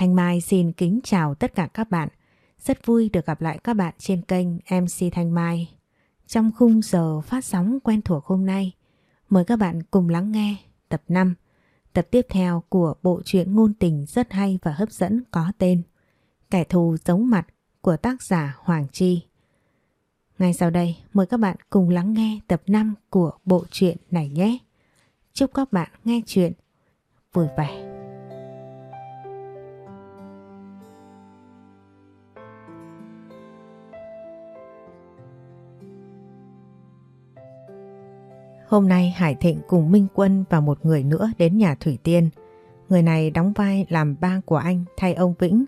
Thanh Mai xin kính chào tất cả các bạn. Rất vui được gặp lại các bạn trên kênh MC Thanh Mai. Trong khung giờ phát sóng quen thuộc hôm nay, mời các bạn cùng lắng nghe tập 5, tập tiếp theo của bộ truyện ngôn tình rất hay và hấp dẫn có tên Kẻ thù giống mặt của tác giả Hoàng Chi. Ngay sau đây, mời các bạn cùng lắng nghe tập 5 của bộ truyện này nhé. Chúc các bạn nghe chuyện vui vẻ. Hôm nay Hải Thịnh cùng Minh Quân và một người nữa đến nhà Thủy Tiên. Người này đóng vai làm ba của anh thay ông Vĩnh.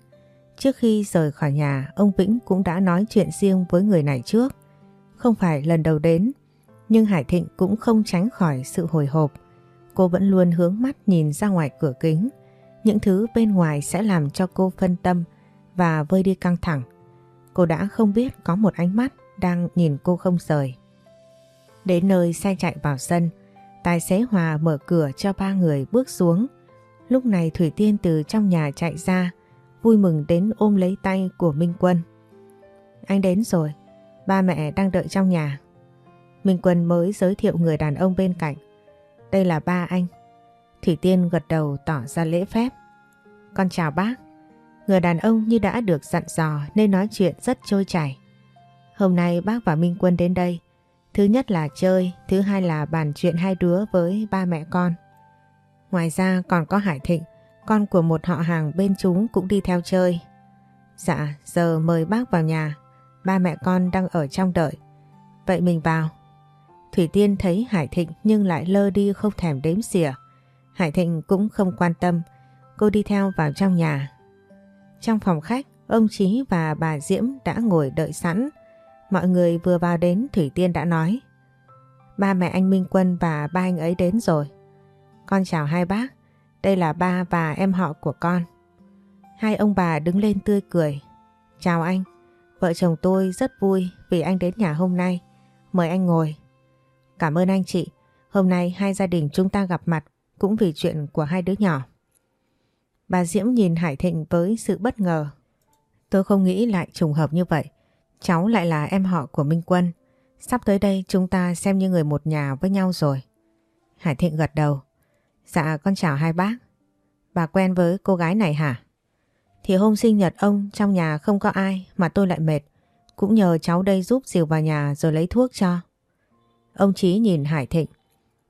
Trước khi rời khỏi nhà, ông Vĩnh cũng đã nói chuyện riêng với người này trước. Không phải lần đầu đến, nhưng Hải Thịnh cũng không tránh khỏi sự hồi hộp. Cô vẫn luôn hướng mắt nhìn ra ngoài cửa kính. Những thứ bên ngoài sẽ làm cho cô phân tâm và vơi đi căng thẳng. Cô đã không biết có một ánh mắt đang nhìn cô không rời. Đến nơi xe chạy vào sân, tài xế Hòa mở cửa cho ba người bước xuống. Lúc này Thủy Tiên từ trong nhà chạy ra, vui mừng đến ôm lấy tay của Minh Quân. Anh đến rồi, ba mẹ đang đợi trong nhà. Minh Quân mới giới thiệu người đàn ông bên cạnh. Đây là ba anh. Thủy Tiên gật đầu tỏ ra lễ phép. Con chào bác. Người đàn ông như đã được dặn dò nên nói chuyện rất trôi chảy. Hôm nay bác và Minh Quân đến đây Thứ nhất là chơi, thứ hai là bàn chuyện hai đứa với ba mẹ con. Ngoài ra còn có Hải Thịnh, con của một họ hàng bên chúng cũng đi theo chơi. Dạ, giờ mời bác vào nhà, ba mẹ con đang ở trong đợi. Vậy mình vào. Thủy Tiên thấy Hải Thịnh nhưng lại lơ đi không thèm đếm xỉa. Hải Thịnh cũng không quan tâm, cô đi theo vào trong nhà. Trong phòng khách, ông Chí và bà Diễm đã ngồi đợi sẵn, Mọi người vừa vào đến, Thủy Tiên đã nói, Ba mẹ anh Minh Quân và ba anh ấy đến rồi. Con chào hai bác. Đây là ba và em họ của con. Hai ông bà đứng lên tươi cười. Chào anh. Vợ chồng tôi rất vui vì anh đến nhà hôm nay. Mời anh ngồi. Cảm ơn anh chị. Hôm nay hai gia đình chúng ta gặp mặt Cũng vì chuyện của hai đứa nhỏ. Bà Diễm nhìn Hải Thịnh với sự bất ngờ. Tôi không nghĩ lại trùng hợp như vậy. Cháu lại là em họ của Minh Quân. Sắp tới đây chúng ta xem như người một nhà với nhau rồi. Hải Thịnh gật đầu. Dạ con chào hai bác. Bà quen với cô gái này hả? Thì hôm sinh nhật ông trong nhà không có ai mà tôi lại mệt. Cũng nhờ cháu đây giúp dìu vào nhà rồi lấy thuốc cho. Ông Chí nhìn Hải Thịnh.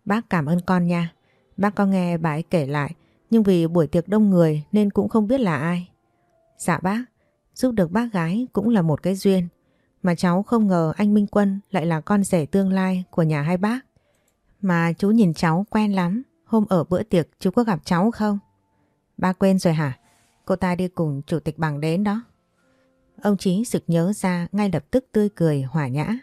Bác cảm ơn con nha. Bác có nghe bà ấy kể lại nhưng vì buổi tiệc đông người nên cũng không biết là ai. Dạ bác, giúp được bác gái cũng là một cái duyên. Mà cháu không ngờ anh Minh Quân lại là con rể tương lai của nhà hai bác. Mà chú nhìn cháu quen lắm. Hôm ở bữa tiệc chú có gặp cháu không? Ba quên rồi hả? Cô ta đi cùng chủ tịch bằng đến đó. Ông Chí sực nhớ ra ngay lập tức tươi cười hỏa nhã.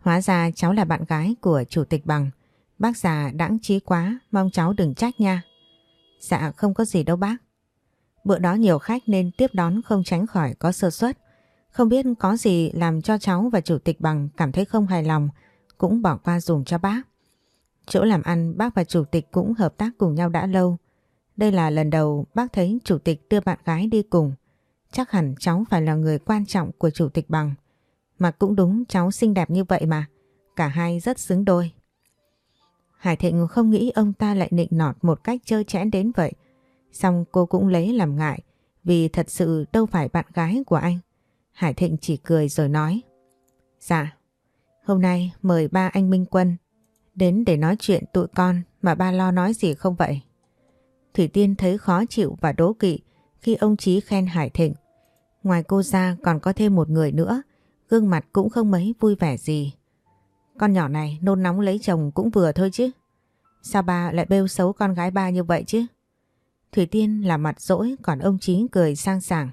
Hóa ra cháu là bạn gái của chủ tịch bằng. Bác già đãng trí quá, mong cháu đừng trách nha. Dạ không có gì đâu bác. Bữa đó nhiều khách nên tiếp đón không tránh khỏi có sơ suất. Không biết có gì làm cho cháu và chủ tịch bằng cảm thấy không hài lòng, cũng bỏ qua dùm cho bác. Chỗ làm ăn, bác và chủ tịch cũng hợp tác cùng nhau đã lâu. Đây là lần đầu bác thấy chủ tịch đưa bạn gái đi cùng. Chắc hẳn cháu phải là người quan trọng của chủ tịch bằng. Mà cũng đúng, cháu xinh đẹp như vậy mà. Cả hai rất xứng đôi. Hải Thịnh không nghĩ ông ta lại nịnh nọt một cách chơi chẽn đến vậy. Xong cô cũng lấy làm ngại, vì thật sự đâu phải bạn gái của anh. Hải Thịnh chỉ cười rồi nói Dạ, hôm nay mời ba anh Minh Quân đến để nói chuyện tụi con mà ba lo nói gì không vậy? Thủy Tiên thấy khó chịu và đố kỵ khi ông Chí khen Hải Thịnh. Ngoài cô ra còn có thêm một người nữa, gương mặt cũng không mấy vui vẻ gì. Con nhỏ này nôn nóng lấy chồng cũng vừa thôi chứ. Sao ba lại bêu xấu con gái ba như vậy chứ? Thủy Tiên là mặt dỗi còn ông Chí cười sang sảng.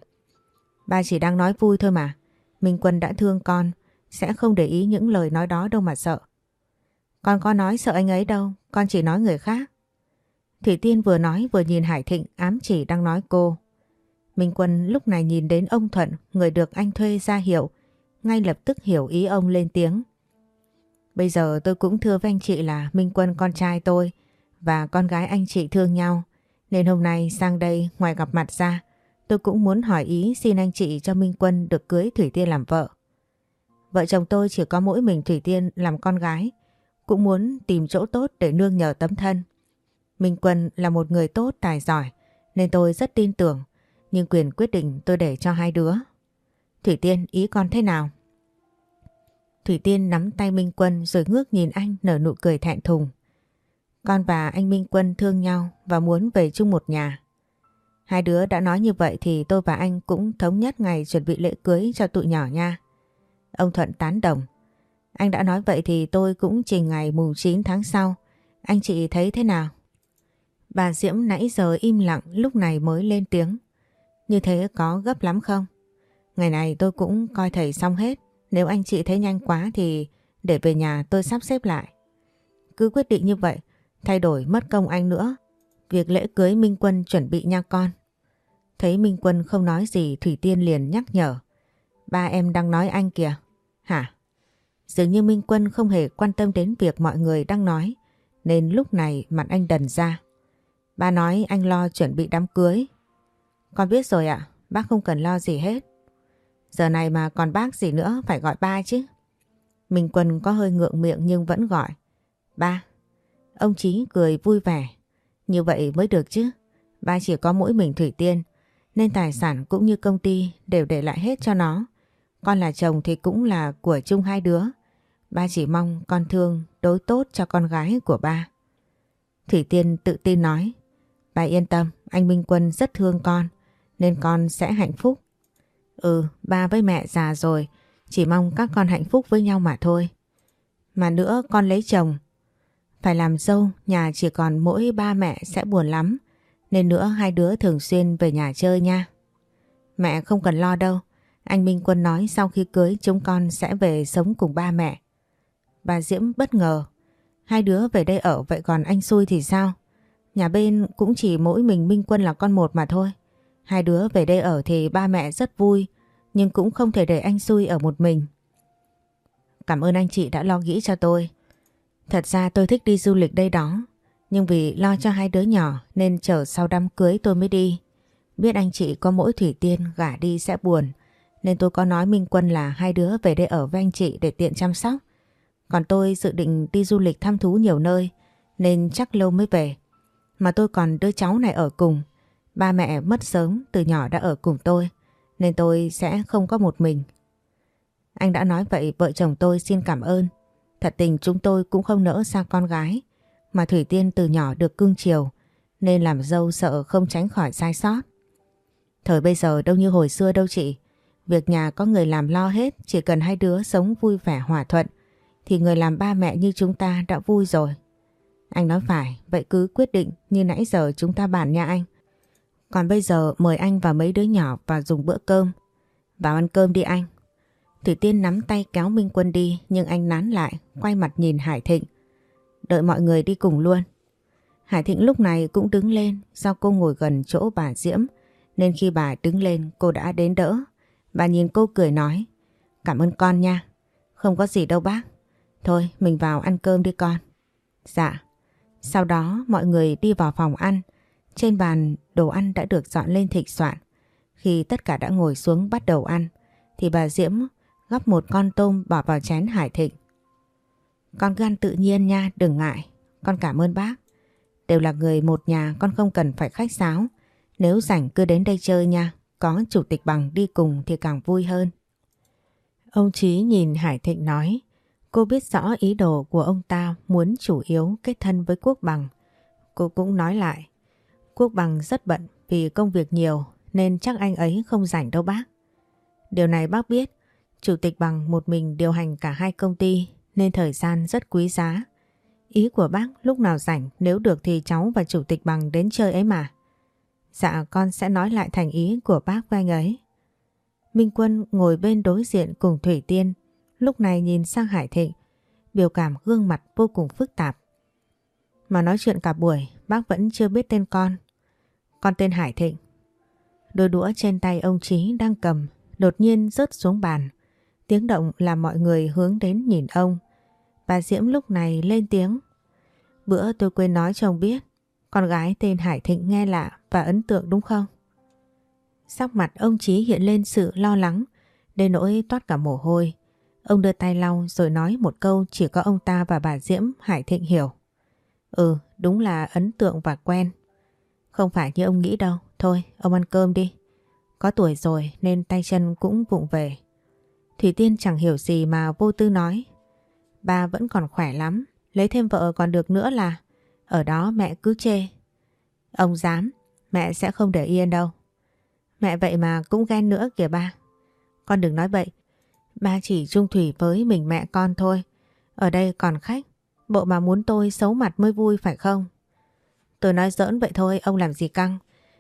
Ba chỉ đang nói vui thôi mà. Minh Quân đã thương con, sẽ không để ý những lời nói đó đâu mà sợ. Con có nói sợ anh ấy đâu, con chỉ nói người khác. Thủy Tiên vừa nói vừa nhìn Hải Thịnh ám chỉ đang nói cô. Minh Quân lúc này nhìn đến ông Thuận, người được anh thuê ra hiệu, ngay lập tức hiểu ý ông lên tiếng. Bây giờ tôi cũng thưa với anh chị là Minh Quân con trai tôi và con gái anh chị thương nhau, nên hôm nay sang đây ngoài gặp mặt ra, tôi cũng muốn hỏi ý xin anh chị cho Minh Quân được cưới Thủy Tiên làm vợ. Vợ chồng tôi chỉ có mỗi mình Thủy Tiên làm con gái, cũng muốn tìm chỗ tốt để nương nhờ tấm thân. Minh Quân là một người tốt tài giỏi, nên tôi rất tin tưởng, nhưng quyền quyết định tôi để cho hai đứa. Thủy Tiên ý con thế nào? Thủy Tiên nắm tay Minh Quân rồi ngước nhìn anh nở nụ cười thẹn thùng. Con và anh Minh Quân thương nhau và muốn về chung một nhà. Hai đứa đã nói như vậy thì tôi và anh cũng thống nhất ngày chuẩn bị lễ cưới cho tụi nhỏ nha. Ông Thuận tán đồng. Anh đã nói vậy thì tôi cũng trình ngày mùng 9 tháng sau. Anh chị thấy thế nào? Bà Diễm nãy giờ im lặng lúc này mới lên tiếng. Như thế có gấp lắm không? Ngày này tôi cũng coi thầy xong hết. Nếu anh chị thấy nhanh quá thì để về nhà tôi sắp xếp lại. Cứ quyết định như vậy, thay đổi mất công anh nữa. Việc lễ cưới Minh Quân chuẩn bị nha con. Thấy Minh Quân không nói gì Thủy Tiên liền nhắc nhở. Ba em đang nói anh kìa. Hả? Dường như Minh Quân không hề quan tâm đến việc mọi người đang nói nên lúc này mặt anh đần ra. Ba nói anh lo chuẩn bị đám cưới. Con biết rồi ạ, bác không cần lo gì hết. Giờ này mà còn bác gì nữa phải gọi ba chứ. Minh Quân có hơi ngượng miệng nhưng vẫn gọi. Ba. Ông Chí cười vui vẻ. Như vậy mới được chứ. Ba chỉ có mỗi mình Thủy Tiên. Nên tài sản cũng như công ty đều để lại hết cho nó. Con là chồng thì cũng là của chung hai đứa. Ba chỉ mong con thương đối tốt cho con gái của ba. Thủy Tiên tự tin nói. Bà yên tâm, anh Minh Quân rất thương con. Nên con sẽ hạnh phúc. Ừ, ba với mẹ già rồi. Chỉ mong các con hạnh phúc với nhau mà thôi. Mà nữa con lấy chồng. Phải làm dâu, nhà chỉ còn mỗi ba mẹ sẽ buồn lắm. Nên nữa hai đứa thường xuyên về nhà chơi nha. Mẹ không cần lo đâu. Anh Minh Quân nói sau khi cưới chúng con sẽ về sống cùng ba mẹ. Bà Diễm bất ngờ. Hai đứa về đây ở, vậy còn anh xui thì sao? Nhà bên cũng chỉ mỗi mình Minh Quân là con một mà thôi. Hai đứa về đây ở thì ba mẹ rất vui, nhưng cũng không thể để anh xui ở một mình. Cảm ơn anh chị đã lo nghĩ cho tôi. Thật ra tôi thích đi du lịch đây đó nhưng vì lo cho hai đứa nhỏ nên chờ sau đám cưới tôi mới đi. Biết anh chị có mỗi Thủy Tiên, gả đi sẽ buồn, nên tôi có nói Minh Quân là hai đứa về đây ở với anh chị để tiện chăm sóc. Còn tôi dự định đi du lịch thăm thú nhiều nơi, nên chắc lâu mới về. Mà tôi còn đứa cháu này ở cùng. Ba mẹ mất sớm từ nhỏ đã ở cùng tôi, nên tôi sẽ không có một mình. Anh đã nói vậy, vợ chồng tôi xin cảm ơn. Thật tình chúng tôi cũng không nỡ xa con gái mà Thủy Tiên từ nhỏ được cưng chiều nên làm dâu sợ không tránh khỏi sai sót. Thời bây giờ đâu như hồi xưa đâu chị. Việc nhà có người làm lo hết chỉ cần hai đứa sống vui vẻ hòa thuận thì người làm ba mẹ như chúng ta đã vui rồi. Anh nói phải, vậy cứ quyết định như nãy giờ chúng ta bàn nha anh. Còn bây giờ mời anh và mấy đứa nhỏ vào dùng bữa cơm. Vào ăn cơm đi anh. Thủy Tiên nắm tay kéo Minh Quân đi nhưng anh nán lại, quay mặt nhìn Hải Thịnh. Đợi mọi người đi cùng luôn. Hải Thịnh lúc này cũng đứng lên, do cô ngồi gần chỗ bà Diễm, nên khi bà đứng lên, cô đã đến đỡ. Bà nhìn cô cười nói, Cảm ơn con nha. Không có gì đâu bác. Thôi, mình vào ăn cơm đi con. Dạ. Sau đó, mọi người đi vào phòng ăn. Trên bàn đồ ăn đã được dọn lên thịnh soạn. Khi tất cả đã ngồi xuống bắt đầu ăn, thì bà Diễm gắp một con tôm bỏ vào chén Hải Thịnh. Con cứ ăn tự nhiên nha, đừng ngại. Con cảm ơn bác. Đều là người một nhà con không cần phải khách sáo. Nếu rảnh cứ đến đây chơi nha. Có chủ tịch bằng đi cùng thì càng vui hơn. Ông Chí nhìn Hải Thịnh nói. Cô biết rõ ý đồ của ông ta muốn chủ yếu kết thân với Quốc Bằng. Cô cũng nói lại. Quốc Bằng rất bận vì công việc nhiều nên chắc anh ấy không rảnh đâu bác. Điều này bác biết. Chủ tịch Bằng một mình điều hành cả hai công ty nên thời gian rất quý giá. Ý của bác lúc nào rảnh nếu được thì cháu và chủ tịch Bằng đến chơi ấy mà. Dạ con sẽ nói lại thành ý của bác với anh ấy. Minh Quân ngồi bên đối diện cùng Thủy Tiên, lúc này nhìn sang Hải Thịnh, biểu cảm gương mặt vô cùng phức tạp. Mà nói chuyện cả buổi, bác vẫn chưa biết tên con. Con tên Hải Thịnh. Đôi đũa trên tay ông Chí đang cầm, đột nhiên rớt xuống bàn. Tiếng động làm mọi người hướng đến nhìn ông. Bà Diễm lúc này lên tiếng. Bữa tôi quên nói cho ông biết, con gái tên Hải Thịnh nghe lạ và ấn tượng đúng không? Sắc mặt ông Chí hiện lên sự lo lắng, đến nỗi toát cả mồ hôi. Ông đưa tay lau rồi nói một câu chỉ có ông ta và bà Diễm Hải Thịnh hiểu. Ừ, đúng là ấn tượng và quen. Không phải như ông nghĩ đâu, thôi ông ăn cơm đi. Có tuổi rồi nên tay chân cũng vụng về. Thủy Tiên chẳng hiểu gì mà vô tư nói. Ba vẫn còn khỏe lắm, lấy thêm vợ còn được nữa là ở đó mẹ cứ chê. Ông dám, mẹ sẽ không để yên đâu. Mẹ vậy mà cũng ghen nữa kìa ba. Con đừng nói vậy, ba chỉ trung thủy với mình mẹ con thôi. Ở đây còn khách, bộ mà muốn tôi xấu mặt mới vui phải không? Tôi nói giỡn vậy thôi, ông làm gì căng?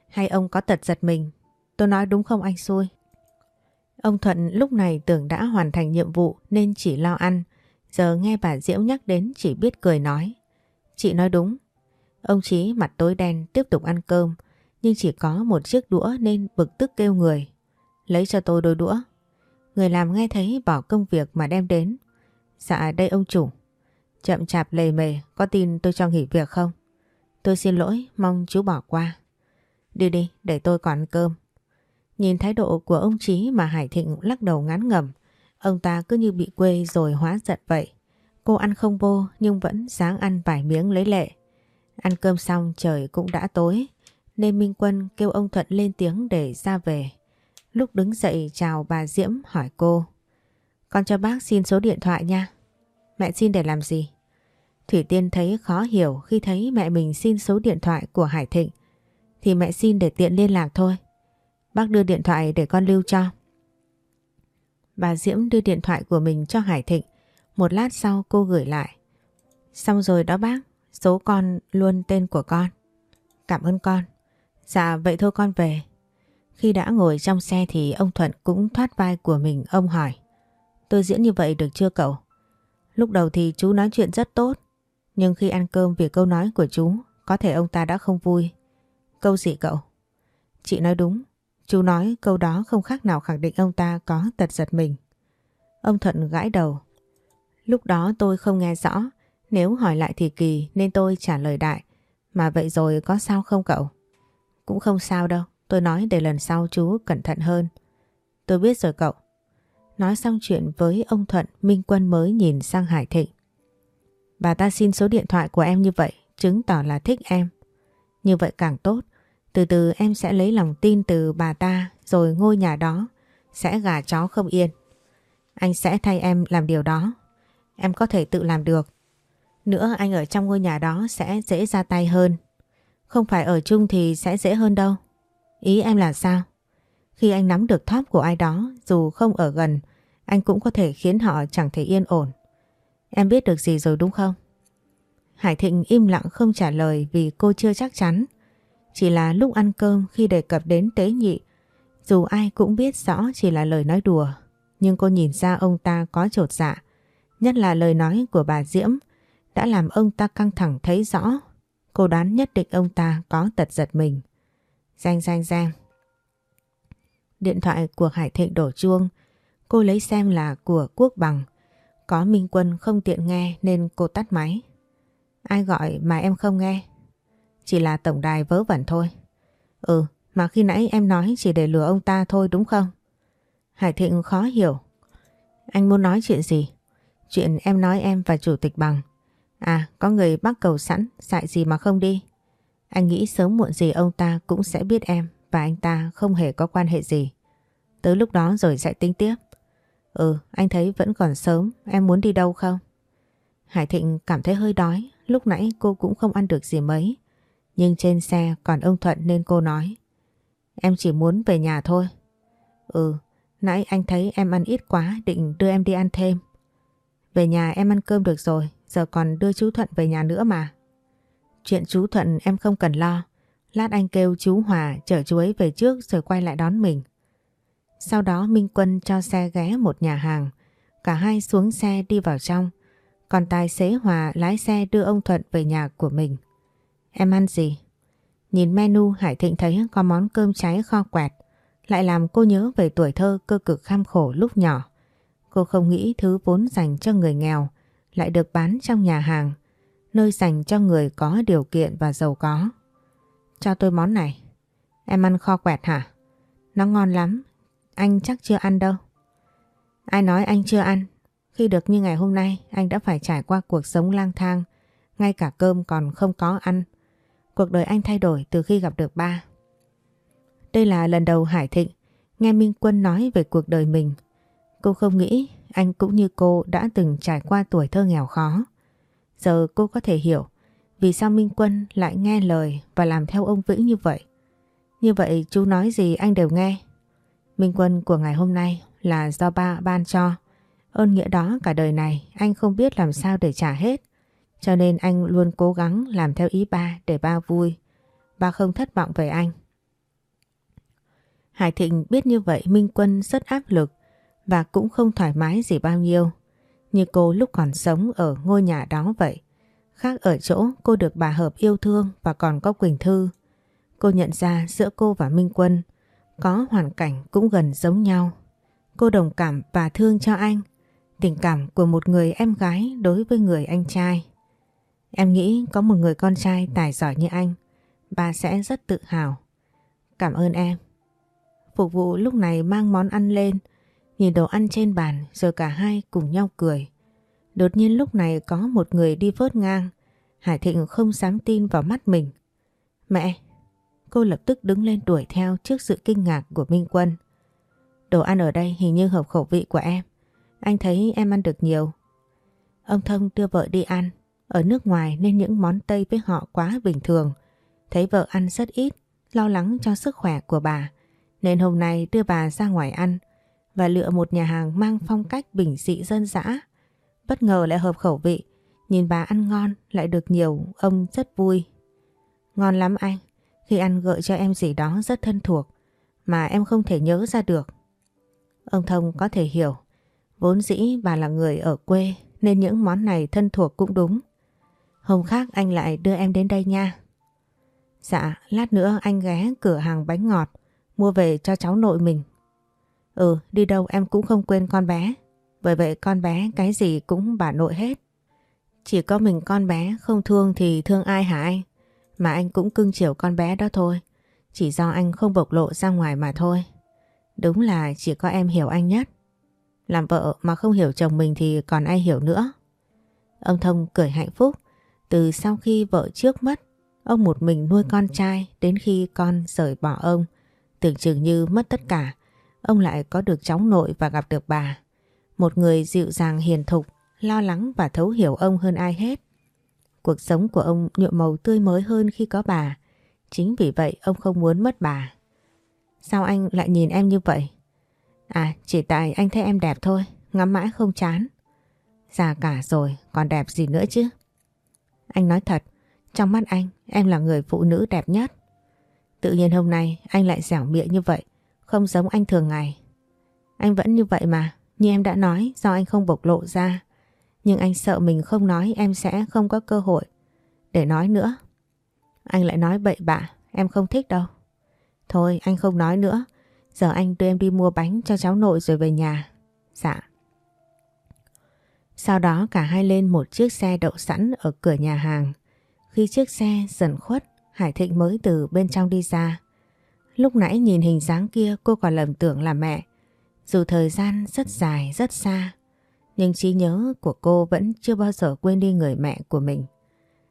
Hay ông có tật giật mình? Tôi nói đúng không anh xui? Ông Thuận lúc này tưởng đã hoàn thành nhiệm vụ nên chỉ lo ăn. Giờ nghe bà Diễu nhắc đến chỉ biết cười nói. Chị nói đúng. Ông Chí mặt tối đen tiếp tục ăn cơm, nhưng chỉ có một chiếc đũa nên bực tức kêu người. Lấy cho tôi đôi đũa. Người làm nghe thấy bỏ công việc mà đem đến. Dạ đây ông chủ. Chậm chạp lề mề, có tin tôi cho nghỉ việc không? Tôi xin lỗi, mong chú bỏ qua. Đi đi, để tôi còn ăn cơm. Nhìn thái độ của ông Chí mà Hải Thịnh lắc đầu ngán ngẩm. Ông ta cứ như bị quê rồi hóa giận vậy. Cô ăn không vô nhưng vẫn sáng ăn vài miếng lấy lệ. Ăn cơm xong trời cũng đã tối, nên Minh Quân kêu ông Thuận lên tiếng để ra về. Lúc đứng dậy chào bà Diễm hỏi cô. Con cho bác xin số điện thoại nha. Mẹ xin để làm gì? Thủy Tiên thấy khó hiểu khi thấy mẹ mình xin số điện thoại của Hải Thịnh. Thì mẹ xin để tiện liên lạc thôi. Bác đưa điện thoại để con lưu cho. Bà Diễm đưa điện thoại của mình cho Hải Thịnh. Một lát sau cô gửi lại. Xong rồi đó bác, số con luôn tên của con. Cảm ơn con. Dạ vậy thôi con về. Khi đã ngồi trong xe thì ông Thuận cũng thoát vai của mình ông hỏi. Tôi diễn như vậy được chưa cậu? Lúc đầu thì chú nói chuyện rất tốt. Nhưng khi ăn cơm vì câu nói của chú có thể ông ta đã không vui. Câu gì cậu? Chị nói đúng. Chú nói câu đó không khác nào khẳng định ông ta có tật giật mình. Ông Thuận gãi đầu. Lúc đó tôi không nghe rõ. Nếu hỏi lại thì kỳ nên tôi trả lời đại. Mà vậy rồi có sao không cậu? Cũng không sao đâu. Tôi nói để lần sau chú cẩn thận hơn. Tôi biết rồi cậu. Nói xong chuyện với ông Thuận, Minh Quân mới nhìn sang Hải Thịnh. Bà ta xin số điện thoại của em như vậy, chứng tỏ là thích em. Như vậy càng tốt. Từ từ em sẽ lấy lòng tin từ bà ta, rồi ngôi nhà đó sẽ gà chó không yên. Anh sẽ thay em làm điều đó. Em có thể tự làm được. Nữa anh ở trong ngôi nhà đó sẽ dễ ra tay hơn. Không phải ở chung thì sẽ dễ hơn đâu. Ý em là sao? Khi anh nắm được thóp của ai đó, dù không ở gần, anh cũng có thể khiến họ chẳng thể yên ổn. Em biết được gì rồi đúng không? Hải Thịnh im lặng không trả lời vì cô chưa chắc chắn. Chỉ là lúc ăn cơm khi đề cập đến tế nhị, dù ai cũng biết rõ chỉ là lời nói đùa, nhưng cô nhìn ra ông ta có trột dạ. Nhất là lời nói của bà Diễm đã làm ông ta căng thẳng thấy rõ. Cô đoán nhất định ông ta có tật giật mình. Danh danh danh. Điện thoại của Hải Thịnh đổ chuông. Cô lấy xem là của Quốc Bằng. Có Minh Quân không tiện nghe nên cô tắt máy. Ai gọi mà em không nghe? Chỉ là tổng đài vớ vẩn thôi. Ừ, mà khi nãy em nói chỉ để lừa ông ta thôi đúng không? Hải Thịnh khó hiểu. Anh muốn nói chuyện gì? Chuyện em nói em và chủ tịch bằng. À, có người bắt cầu sẵn, dại gì mà không đi. Anh nghĩ sớm muộn gì ông ta cũng sẽ biết em và anh ta không hề có quan hệ gì. Tới lúc đó rồi sẽ tính tiếp. Ừ, anh thấy vẫn còn sớm, em muốn đi đâu không? Hải Thịnh cảm thấy hơi đói, lúc nãy cô cũng không ăn được gì mấy. Nhưng trên xe còn ông Thuận nên cô nói. Em chỉ muốn về nhà thôi. Ừ, nãy anh thấy em ăn ít quá định đưa em đi ăn thêm. Về nhà em ăn cơm được rồi, giờ còn đưa chú Thuận về nhà nữa mà. Chuyện chú Thuận em không cần lo. Lát anh kêu chú Hòa chở chú ấy về trước rồi quay lại đón mình. Sau đó Minh Quân cho xe ghé một nhà hàng. Cả hai xuống xe đi vào trong. Còn tài xế Hòa lái xe đưa ông Thuận về nhà của mình. Em ăn gì? Nhìn menu Hải Thịnh thấy có món cơm cháy kho quẹt. Lại làm cô nhớ về tuổi thơ cơ cực kham khổ lúc nhỏ. Cô không nghĩ thứ vốn dành cho người nghèo lại được bán trong nhà hàng. Nơi dành cho người có điều kiện và giàu có. Cho tôi món này. Em ăn kho quẹt hả? nó ngon lắm. Anh chắc chưa ăn đâu. Ai nói anh chưa ăn? Khi được như ngày hôm nay, anh đã phải trải qua cuộc sống lang thang, ngay cả cơm còn không có ăn. Cuộc đời anh thay đổi từ khi gặp được ba. Đây là lần đầu Hải Thịnh nghe Minh Quân nói về cuộc đời mình. Cô không nghĩ anh cũng như cô đã từng trải qua tuổi thơ nghèo khó. Giờ cô có thể hiểu vì sao Minh Quân lại nghe lời và làm theo ông Vĩnh như vậy. Như vậy chú nói gì anh đều nghe. Minh Quân của ngày hôm nay là do ba ban cho. Ơn nghĩa đó cả đời này anh không biết làm sao để trả hết. Cho nên anh luôn cố gắng làm theo ý ba để ba vui. Ba không thất vọng về anh. Hải Thịnh biết như vậy Minh Quân rất áp lực và cũng không thoải mái gì bao nhiêu. Như cô lúc còn sống ở ngôi nhà đó vậy. Khác ở chỗ cô được bà Hợp yêu thương và còn có Quỳnh Thư. Cô nhận ra giữa cô và Minh Quân có hoàn cảnh cũng gần giống nhau. Cô đồng cảm và thương cho anh. Tình cảm của một người em gái đối với người anh trai. Em nghĩ có một người con trai tài giỏi như anh, bà sẽ rất tự hào. Cảm ơn em. Phục vụ lúc này mang món ăn lên, nhìn đồ ăn trên bàn rồi cả hai cùng nhau cười. Đột nhiên lúc này có một người đi vớt ngang, Hải Thịnh không dám tin vào mắt mình. Mẹ! Cô lập tức đứng lên đuổi theo trước sự kinh ngạc của Minh Quân. Đồ ăn ở đây hình như hợp khẩu vị của em. Anh thấy em ăn được nhiều. Ông Thông đưa vợ đi ăn. Ở nước ngoài nên những món Tây với họ quá bình thường. Thấy vợ ăn rất ít, lo lắng cho sức khỏe của bà. Nên hôm nay đưa bà ra ngoài ăn và lựa một nhà hàng mang phong cách bình dị dân dã. Bất ngờ lại hợp khẩu vị. Nhìn bà ăn ngon lại được nhiều, ông rất vui. Ngon lắm anh. Khi ăn gợi cho em gì đó rất thân thuộc mà em không thể nhớ ra được. Ông Thông có thể hiểu. Vốn dĩ bà là người ở quê nên những món này thân thuộc cũng đúng. Hôm khác anh lại đưa em đến đây nha. Dạ, lát nữa anh ghé cửa hàng bánh ngọt, mua về cho cháu nội mình. Ừ, đi đâu em cũng không quên con bé. Bởi vậy con bé cái gì cũng bà nội hết. Chỉ có mình con bé không thương thì thương ai hả anh? Mà anh cũng cưng chiều con bé đó thôi. Chỉ do anh không bộc lộ ra ngoài mà thôi. Đúng là chỉ có em hiểu anh nhất. Làm vợ mà không hiểu chồng mình thì còn ai hiểu nữa. Ông Thông cười hạnh phúc. Từ sau khi vợ trước mất, ông một mình nuôi con trai đến khi con rời bỏ ông. Tưởng chừng như mất tất cả, ông lại có được cháu nội và gặp được bà. Một người dịu dàng hiền thục, lo lắng và thấu hiểu ông hơn ai hết. Cuộc sống của ông nhuộm màu tươi mới hơn khi có bà. Chính vì vậy ông không muốn mất bà. Sao anh lại nhìn em như vậy? À chỉ tại anh thấy em đẹp thôi, ngắm mãi không chán. Già cả rồi, còn đẹp gì nữa chứ? Anh nói thật, trong mắt anh, em là người phụ nữ đẹp nhất. Tự nhiên hôm nay anh lại dẻo miệng như vậy, không giống anh thường ngày. Anh vẫn như vậy mà, như em đã nói do anh không bộc lộ ra. Nhưng anh sợ mình không nói em sẽ không có cơ hội để nói nữa. Anh lại nói bậy bạ, em không thích đâu. Thôi anh không nói nữa, giờ anh đưa em đi mua bánh cho cháu nội rồi về nhà. Dạ. Sau đó cả hai lên một chiếc xe đậu sẵn ở cửa nhà hàng. Khi chiếc xe dần khuất, Hải Thịnh mới từ bên trong đi ra. Lúc nãy nhìn hình dáng kia cô còn lầm tưởng là mẹ. Dù thời gian rất dài, rất xa, nhưng trí nhớ của cô vẫn chưa bao giờ quên đi người mẹ của mình.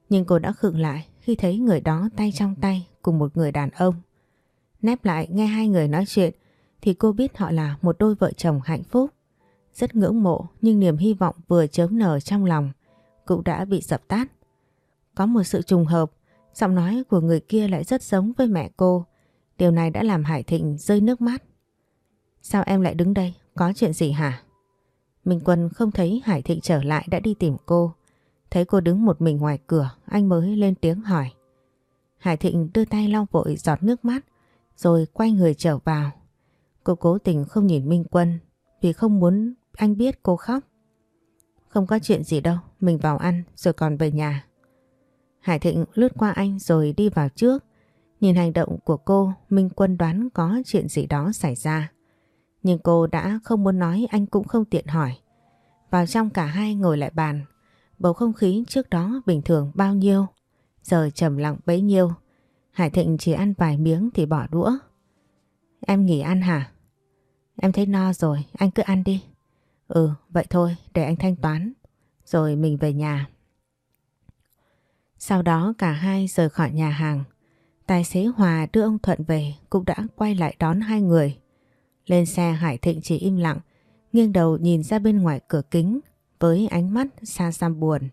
Nhưng cô đã khựng lại khi thấy người đó tay trong tay cùng một người đàn ông. Nép lại nghe hai người nói chuyện thì cô biết họ là một đôi vợ chồng hạnh phúc. Rất ngưỡng mộ nhưng niềm hy vọng vừa chớm nở trong lòng cũng đã bị dập tắt. Có một sự trùng hợp, giọng nói của người kia lại rất giống với mẹ cô. Điều này đã làm Hải Thịnh rơi nước mắt. Sao em lại đứng đây? Có chuyện gì hả? Minh Quân không thấy Hải Thịnh trở lại đã đi tìm cô. Thấy cô đứng một mình ngoài cửa, anh mới lên tiếng hỏi. Hải Thịnh đưa tay lau vội giọt nước mắt, rồi quay người trở vào. Cô cố tình không nhìn Minh Quân vì không muốn anh biết cô khóc. Không có chuyện gì đâu, mình vào ăn rồi còn về nhà. Hải Thịnh lướt qua anh rồi đi vào trước. Nhìn hành động của cô, Minh Quân đoán có chuyện gì đó xảy ra. Nhưng cô đã không muốn nói anh cũng không tiện hỏi. Vào trong cả hai ngồi lại bàn. Bầu không khí trước đó bình thường bao nhiêu. Giờ trầm lặng bấy nhiêu. Hải Thịnh chỉ ăn vài miếng thì bỏ đũa. Em nghỉ ăn hả? Em thấy no rồi, anh cứ ăn đi. Ừ, vậy thôi, để anh thanh toán. Rồi mình về nhà. Sau đó cả hai rời khỏi nhà hàng. Tài xế Hòa đưa ông Thuận về cũng đã quay lại đón hai người. Lên xe Hải Thịnh chỉ im lặng, nghiêng đầu nhìn ra bên ngoài cửa kính với ánh mắt xa xăm buồn.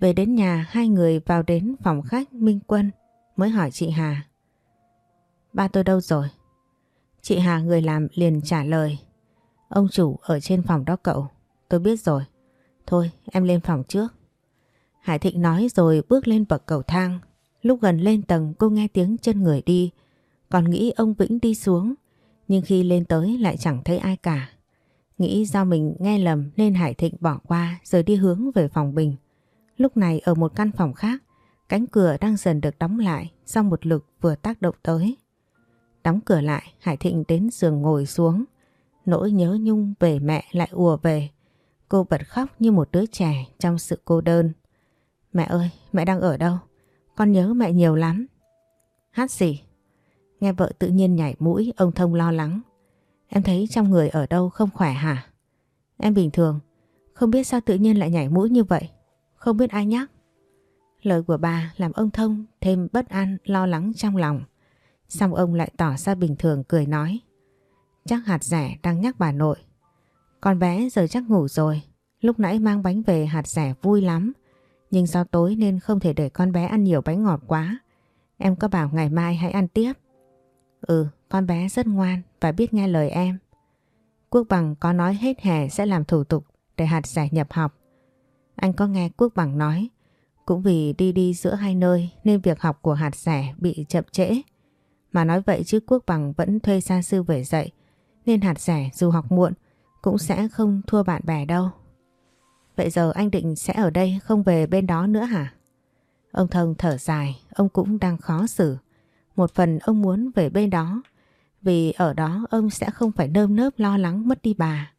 Về đến nhà hai người vào đến phòng khách Minh Quân mới hỏi chị Hà. Ba tôi đâu rồi? Chị Hà người làm liền trả lời. Ông chủ ở trên phòng đó cậu. Tôi biết rồi. Thôi em lên phòng trước. Hải Thịnh nói rồi bước lên bậc cầu thang. Lúc gần lên tầng cô nghe tiếng chân người đi. Còn nghĩ ông Vĩnh đi xuống. Nhưng khi lên tới lại chẳng thấy ai cả. Nghĩ do mình nghe lầm nên Hải Thịnh bỏ qua rồi đi hướng về phòng Bình. Lúc này ở một căn phòng khác, cánh cửa đang dần được đóng lại sau một lực vừa tác động tới. Đóng cửa lại, Hải Thịnh đến giường ngồi xuống. Nỗi nhớ nhung về mẹ lại ùa về. Cô bật khóc như một đứa trẻ trong sự cô đơn. Mẹ ơi, mẹ đang ở đâu? Con nhớ mẹ nhiều lắm. Hát gì? Nghe vợ tự nhiên nhảy mũi, ông Thông lo lắng. Em thấy trong người ở đâu không khỏe hả? Em bình thường, không biết sao tự nhiên lại nhảy mũi như vậy. Không biết ai nhắc. Lời của bà làm ông Thông thêm bất an lo lắng trong lòng. Xong ông lại tỏ ra bình thường cười nói. Chắc hạt rẻ đang nhắc bà nội. Con bé giờ chắc ngủ rồi. Lúc nãy mang bánh về hạt rẻ vui lắm. Nhưng do tối nên không thể để con bé ăn nhiều bánh ngọt quá. Em có bảo ngày mai hãy ăn tiếp. Ừ, con bé rất ngoan và biết nghe lời em. Quốc Bằng có nói hết hè sẽ làm thủ tục để hạt rẻ nhập học. Anh có nghe Quốc Bằng nói, cũng vì đi đi giữa hai nơi nên việc học của hạt rẻ bị chậm trễ. Mà nói vậy chứ Quốc Bằng vẫn thuê gia sư về dạy, nên hạt rẻ dù học muộn cũng sẽ không thua bạn bè đâu. Vậy giờ anh định sẽ ở đây không về bên đó nữa hả? Ông Thông thở dài, ông cũng đang khó xử. Một phần ông muốn về bên đó, vì ở đó ông sẽ không phải nơm nớp lo lắng mất đi bà.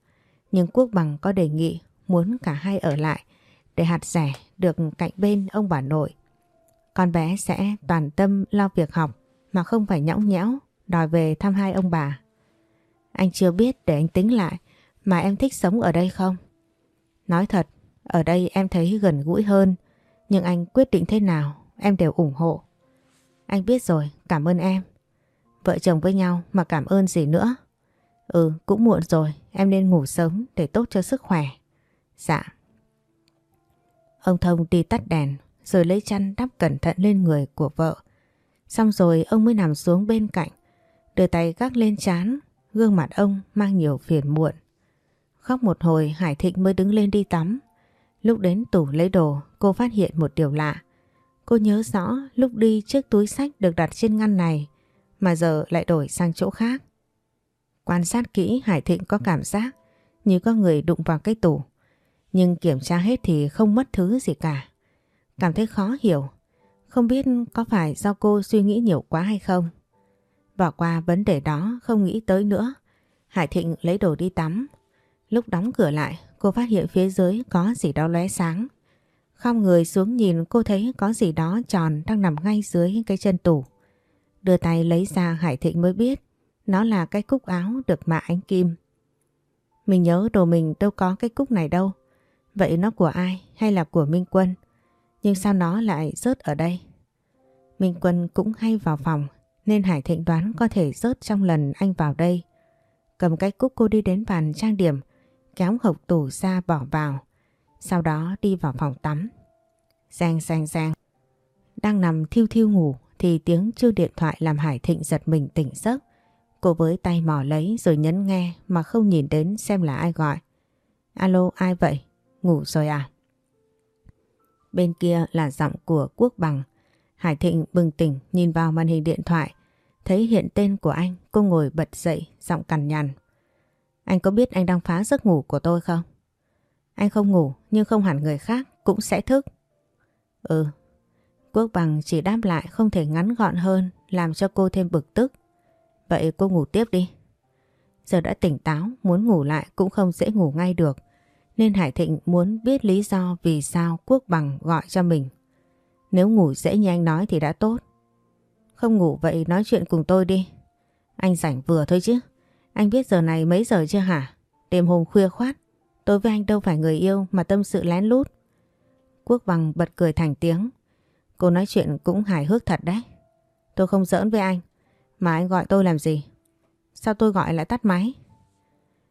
Nhưng Quốc Bằng có đề nghị muốn cả hai ở lại để hạt rẻ được cạnh bên ông bà nội. Con bé sẽ toàn tâm lo việc học mà không phải nhõng nhẽo đòi về thăm hai ông bà. Anh chưa biết để anh tính lại mà em thích sống ở đây không? Nói thật, ở đây em thấy gần gũi hơn nhưng anh quyết định thế nào em đều ủng hộ. Anh biết rồi, cảm ơn em. Vợ chồng với nhau mà cảm ơn gì nữa. Ừ, cũng muộn rồi, em nên ngủ sớm để tốt cho sức khỏe. Dạ. Ông Thông đi tắt đèn rồi lấy chăn đắp cẩn thận lên người của vợ. Xong rồi ông mới nằm xuống bên cạnh, đưa tay gác lên chán, gương mặt ông mang nhiều phiền muộn. Khóc một hồi, Hải Thịnh mới đứng lên đi tắm. Lúc đến tủ lấy đồ, cô phát hiện một điều lạ. Cô nhớ rõ lúc đi chiếc túi sách được đặt trên ngăn này, mà giờ lại đổi sang chỗ khác. Quan sát kỹ, Hải Thịnh có cảm giác như có người đụng vào cái tủ. Nhưng kiểm tra hết thì không mất thứ gì cả. Cảm thấy khó hiểu. Không biết có phải do cô suy nghĩ nhiều quá hay không? Bỏ qua vấn đề đó, không nghĩ tới nữa. Hải Thịnh lấy đồ đi tắm. Lúc đóng cửa lại, cô phát hiện phía dưới có gì đó lóe sáng. Không người xuống nhìn, cô thấy có gì đó tròn đang nằm ngay dưới cái chân tủ. Đưa tay lấy ra, Hải Thịnh mới biết, nó là cái cúc áo được mạ ánh kim. Mình nhớ đồ mình đâu có cái cúc này đâu. Vậy nó của ai hay là của Minh Quân? Nhưng sao nó lại rớt ở đây? Minh Quân cũng hay vào phòng nên Hải Thịnh đoán có thể rớt trong lần anh vào đây. Cầm cái cúc cô đi đến bàn trang điểm, kéo hộp tủ ra bỏ vào. Sau đó đi vào phòng tắm. Giang giang giang. Đang nằm thiêu thiêu ngủ thì tiếng chuông điện thoại làm Hải Thịnh giật mình tỉnh giấc. Cô với tay mò lấy rồi nhấn nghe mà không nhìn đến xem là ai gọi. Alo ai vậy? Ngủ rồi à? Bên kia là giọng của Quốc Bằng. Hải Thịnh bừng tỉnh nhìn vào màn hình điện thoại. Thấy hiện tên của anh, cô ngồi bật dậy, giọng cằn nhằn. Anh có biết anh đang phá giấc ngủ của tôi không? Anh không ngủ nhưng không hẳn người khác cũng sẽ thức. Ừ. Quốc Bằng chỉ đáp lại không thể ngắn gọn hơn làm cho cô thêm bực tức. Vậy cô ngủ tiếp đi. Giờ đã tỉnh táo, muốn ngủ lại cũng không dễ ngủ ngay được. Nên Hải Thịnh muốn biết lý do vì sao Quốc Bằng gọi cho mình. Nếu ngủ dễ như anh nói thì đã tốt. Không ngủ vậy nói chuyện cùng tôi đi. Anh rảnh vừa thôi chứ. Anh biết giờ này mấy giờ chưa hả? Đêm hôm khuya khoát. Tôi với anh đâu phải người yêu mà tâm sự lén lút. Quốc bằng bật cười thành tiếng. Cô nói chuyện cũng hài hước thật đấy. Tôi không giỡn với anh. Mà anh gọi tôi làm gì? Sao tôi gọi lại tắt máy?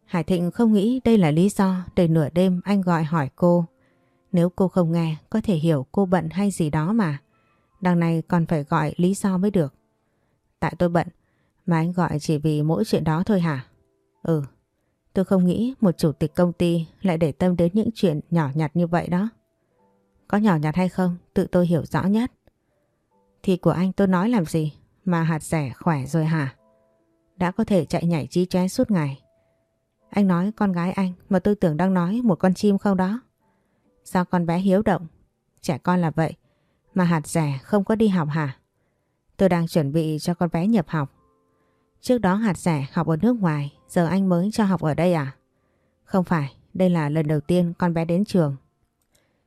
Hải Thịnh không nghĩ đây là lý do để nửa đêm anh gọi hỏi cô. Nếu cô không nghe, có thể hiểu cô bận hay gì đó mà. Đằng này còn phải gọi lý do mới được. Tại tôi bận, mà anh gọi chỉ vì mỗi chuyện đó thôi hả? Ừ, tôi không nghĩ một chủ tịch công ty lại để tâm đến những chuyện nhỏ nhặt như vậy đó. Có nhỏ nhặt hay không, tự tôi hiểu rõ nhất. Thì của anh tôi nói làm gì, mà hạt rẻ khỏe rồi hả? Đã có thể chạy nhảy chi chóe suốt ngày. Anh nói con gái anh mà tôi tưởng đang nói một con chim không đó. Sao con bé hiếu động? Trẻ con là vậy. Mà hạt rẻ không có đi học hả? Tôi đang chuẩn bị cho con bé nhập học. Trước đó hạt rẻ học ở nước ngoài, giờ anh mới cho học ở đây à? Không phải, đây là lần đầu tiên con bé đến trường.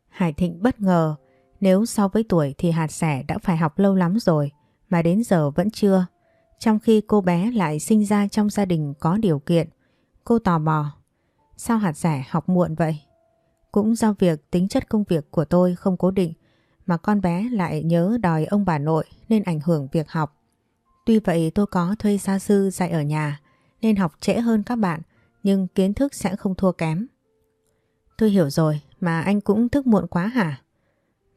Hải Thịnh bất ngờ, nếu so với tuổi thì hạt rẻ đã phải học lâu lắm rồi, mà đến giờ vẫn chưa. Trong khi cô bé lại sinh ra trong gia đình có điều kiện, cô tò mò. Sao hạt rẻ học muộn vậy? Cũng do việc tính chất công việc của tôi không cố định, mà con bé lại nhớ đòi ông bà nội nên ảnh hưởng việc học. Tuy vậy tôi có thuê gia sư dạy ở nhà, nên học trễ hơn các bạn, nhưng kiến thức sẽ không thua kém. Tôi hiểu rồi, mà anh cũng thức muộn quá hả?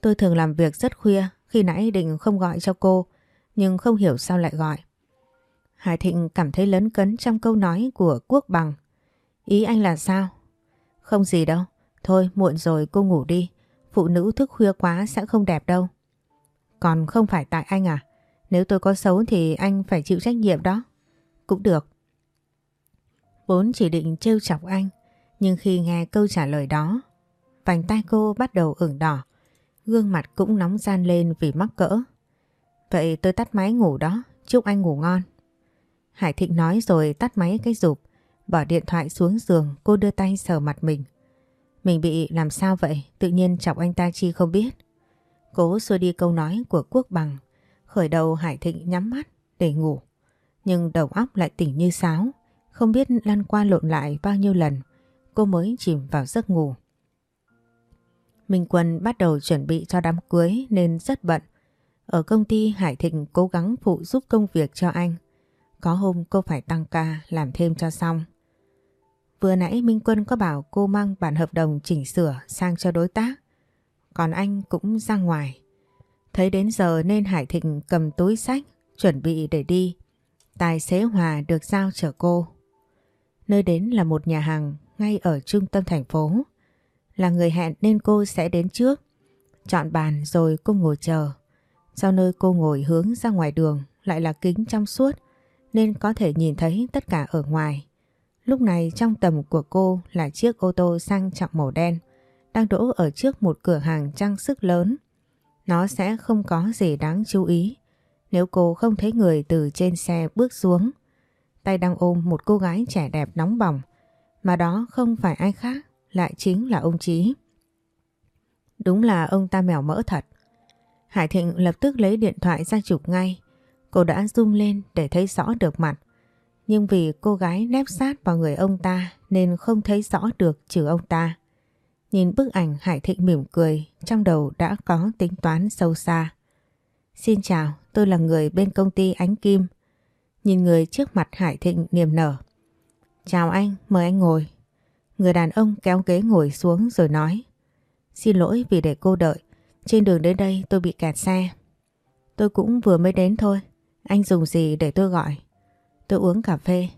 Tôi thường làm việc rất khuya, khi nãy định không gọi cho cô, nhưng không hiểu sao lại gọi. Hải Thịnh cảm thấy lấn cấn trong câu nói của Quốc Bằng. Ý anh là sao? Không gì đâu. Thôi muộn rồi cô ngủ đi. Phụ nữ thức khuya quá sẽ không đẹp đâu. Còn không phải tại anh à? Nếu tôi có xấu thì anh phải chịu trách nhiệm đó. Cũng được. Vốn chỉ định trêu chọc anh, nhưng khi nghe câu trả lời đó, vành tay cô bắt đầu ửng đỏ, gương mặt cũng nóng gian lên vì mắc cỡ. Vậy tôi tắt máy ngủ đó, chúc anh ngủ ngon. Hải Thịnh nói rồi tắt máy cái rụp, bỏ điện thoại xuống giường, cô đưa tay sờ mặt mình. Mình bị làm sao vậy? Tự nhiên chọc anh ta chi không biết. Cố xua đi câu nói của Quốc Bằng. Khởi đầu Hải Thịnh nhắm mắt để ngủ. Nhưng đầu óc lại tỉnh như sáo. Không biết lăn qua lộn lại bao nhiêu lần cô mới chìm vào giấc ngủ. Minh Quân bắt đầu chuẩn bị cho đám cưới nên rất bận. Ở công ty, Hải Thịnh cố gắng phụ giúp công việc cho anh. Có hôm cô phải tăng ca, làm thêm cho xong. Vừa nãy Minh Quân có bảo cô mang bản hợp đồng chỉnh sửa sang cho đối tác. Còn anh cũng ra ngoài. Thấy đến giờ nên Hải Thịnh cầm túi sách, chuẩn bị để đi. Tài xế Hòa được giao chở cô. Nơi đến là một nhà hàng ngay ở trung tâm thành phố. Là người hẹn nên cô sẽ đến trước. Chọn bàn rồi cô ngồi chờ. Sau nơi cô ngồi hướng ra ngoài đường lại là kính trong suốt, nên có thể nhìn thấy tất cả ở ngoài. Lúc này trong tầm của cô là chiếc ô tô sang trọng màu đen, đang đỗ ở trước một cửa hàng trang sức lớn. Nó sẽ không có gì đáng chú ý nếu cô không thấy người từ trên xe bước xuống. Tay đang ôm một cô gái trẻ đẹp nóng bỏng, mà đó không phải ai khác, lại chính là ông Chí. Đúng là ông ta mèo mỡ thật. Hải Thịnh lập tức lấy điện thoại ra chụp ngay. Cô đã zoom lên để thấy rõ được mặt. Nhưng vì cô gái nép sát vào người ông ta nên không thấy rõ được trừ ông ta. Nhìn bức ảnh Hải Thịnh mỉm cười, trong đầu đã có tính toán sâu xa. Xin chào, tôi là người bên công ty Ánh Kim. Nhìn người trước mặt Hải Thịnh niềm nở. Chào anh, mời anh ngồi. Người đàn ông kéo ghế ngồi xuống rồi nói. Xin lỗi vì để cô đợi, trên đường đến đây tôi bị kẹt xe. Tôi cũng vừa mới đến thôi, anh dùng gì để tôi gọi? Tôi uống cà phê.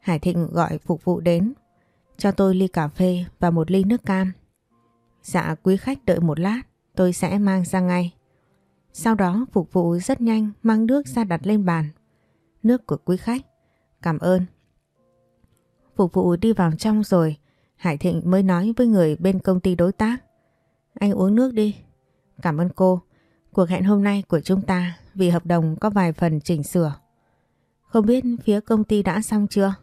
Hải Thịnh gọi phục vụ đến. Cho tôi ly cà phê và một ly nước cam. Dạ quý khách đợi một lát, tôi sẽ mang ra ngay. Sau đó phục vụ rất nhanh mang nước ra đặt lên bàn. Nước của quý khách. Cảm ơn. Phục vụ đi vào trong rồi, Hải Thịnh mới nói với người bên công ty đối tác. Anh uống nước đi. Cảm ơn cô. Cuộc hẹn hôm nay của chúng ta vì hợp đồng có vài phần chỉnh sửa. Không biết phía công ty đã xong chưa?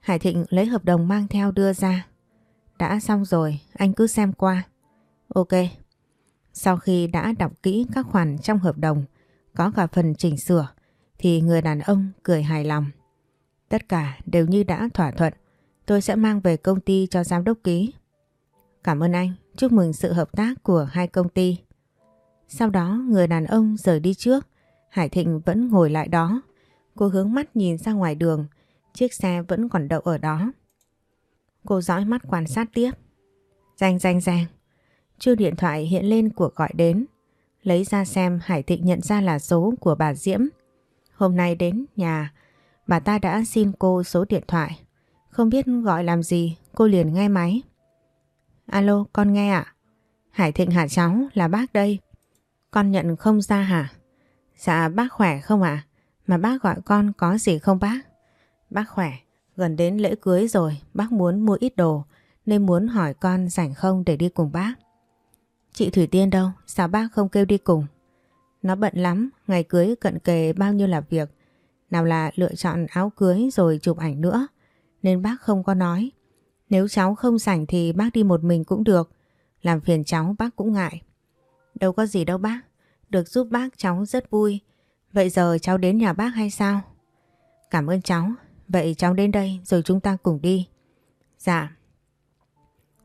Hải Thịnh lấy hợp đồng mang theo đưa ra. Đã xong rồi, anh cứ xem qua. Ok. Sau khi đã đọc kỹ các khoản trong hợp đồng, có cả phần chỉnh sửa, thì người đàn ông cười hài lòng. Tất cả đều như đã thỏa thuận. Tôi sẽ mang về công ty cho giám đốc ký. Cảm ơn anh, chúc mừng sự hợp tác của hai công ty. Sau đó người đàn ông rời đi trước, Hải Thịnh vẫn ngồi lại đó. Cô hướng mắt nhìn ra ngoài đường, chiếc xe vẫn còn đậu ở đó. Cô dõi mắt quan sát tiếp. Danh danh danh. chưa điện thoại hiện lên cuộc gọi đến. Lấy ra xem Hải Thịnh nhận ra là số của bà Diễm. Hôm nay đến nhà, bà ta đã xin cô số điện thoại. Không biết gọi làm gì, cô liền nghe máy. Alo, con nghe ạ. Hải Thịnh hả cháu, là bác đây. Con nhận không ra hả? Dạ bác khỏe không ạ? Mà bác gọi con có gì không bác? Bác khỏe, gần đến lễ cưới rồi, bác muốn mua ít đồ nên muốn hỏi con rảnh không để đi cùng bác. Chị Thủy Tiên đâu, sao bác không kêu đi cùng? Nó bận lắm, ngày cưới cận kề bao nhiêu là việc. Nào là lựa chọn áo cưới rồi chụp ảnh nữa, nên bác không có nói. Nếu cháu không rảnh thì bác đi một mình cũng được, làm phiền cháu bác cũng ngại. Đâu có gì đâu bác, được giúp bác cháu rất vui. Vậy giờ cháu đến nhà bác hay sao? Cảm ơn cháu, vậy cháu đến đây rồi chúng ta cùng đi. Dạ.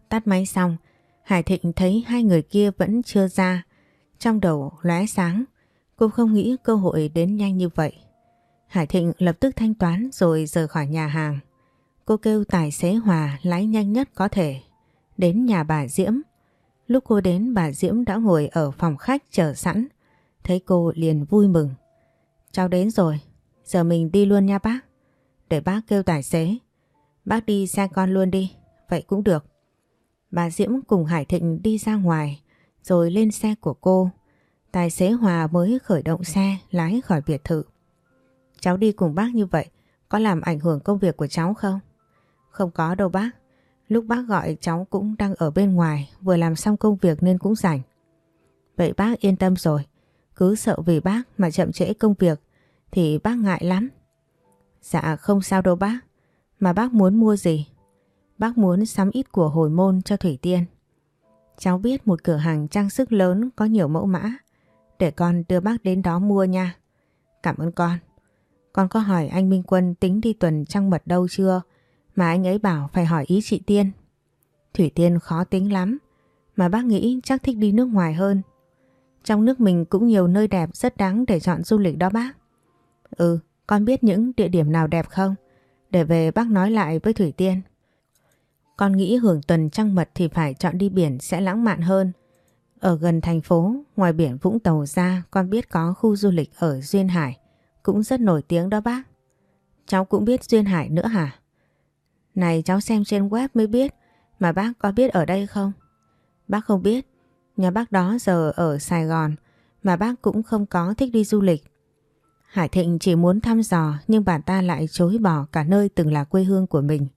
Tắt máy xong, Hải Thịnh thấy hai người kia vẫn chưa ra. Trong đầu lóe sáng, cô không nghĩ cơ hội đến nhanh như vậy. Hải Thịnh lập tức thanh toán rồi rời khỏi nhà hàng. Cô kêu tài xế Hòa lái nhanh nhất có thể. Đến nhà bà Diễm. Lúc cô đến bà Diễm đã ngồi ở phòng khách chờ sẵn. Thấy cô liền vui mừng. Cháu đến rồi, giờ mình đi luôn nha bác. Để bác kêu tài xế. Bác đi xe con luôn đi, vậy cũng được. Bà Diễm cùng Hải Thịnh đi ra ngoài rồi lên xe của cô. Tài xế Hòa mới khởi động xe lái khỏi biệt thự. Cháu đi cùng bác như vậy có làm ảnh hưởng công việc của cháu không? Không có đâu bác. Lúc bác gọi cháu cũng đang ở bên ngoài vừa làm xong công việc nên cũng rảnh. Vậy bác yên tâm rồi. Cứ sợ vì bác mà chậm trễ công việc, thì bác ngại lắm. Dạ không sao đâu bác. Mà bác muốn mua gì? Bác muốn sắm ít của hồi môn cho Thủy Tiên. Cháu biết một cửa hàng trang sức lớn có nhiều mẫu mã. Để con đưa bác đến đó mua nha. Cảm ơn con. Con có hỏi anh Minh Quân tính đi tuần trăng mật đâu chưa? Mà anh ấy bảo phải hỏi ý chị Tiên. Thủy Tiên khó tính lắm. Mà bác nghĩ chắc thích đi nước ngoài hơn. Trong nước mình cũng nhiều nơi đẹp rất đáng để chọn du lịch đó bác. Ừ, con biết những địa điểm nào đẹp không? Để về bác nói lại với Thủy Tiên. Con nghĩ hưởng tuần trăng mật thì phải chọn đi biển sẽ lãng mạn hơn. Ở gần thành phố, ngoài biển Vũng Tàu ra, con biết có khu du lịch ở Duyên Hải, cũng rất nổi tiếng đó bác. Cháu cũng biết Duyên Hải nữa hả? Này cháu xem trên web mới biết, mà bác có biết ở đây không? Bác không biết, nhà bác đó giờ ở Sài Gòn, mà bác cũng không có thích đi du lịch. Hải Thịnh chỉ muốn thăm dò nhưng bà ta lại chối bỏ cả nơi từng là quê hương của mình.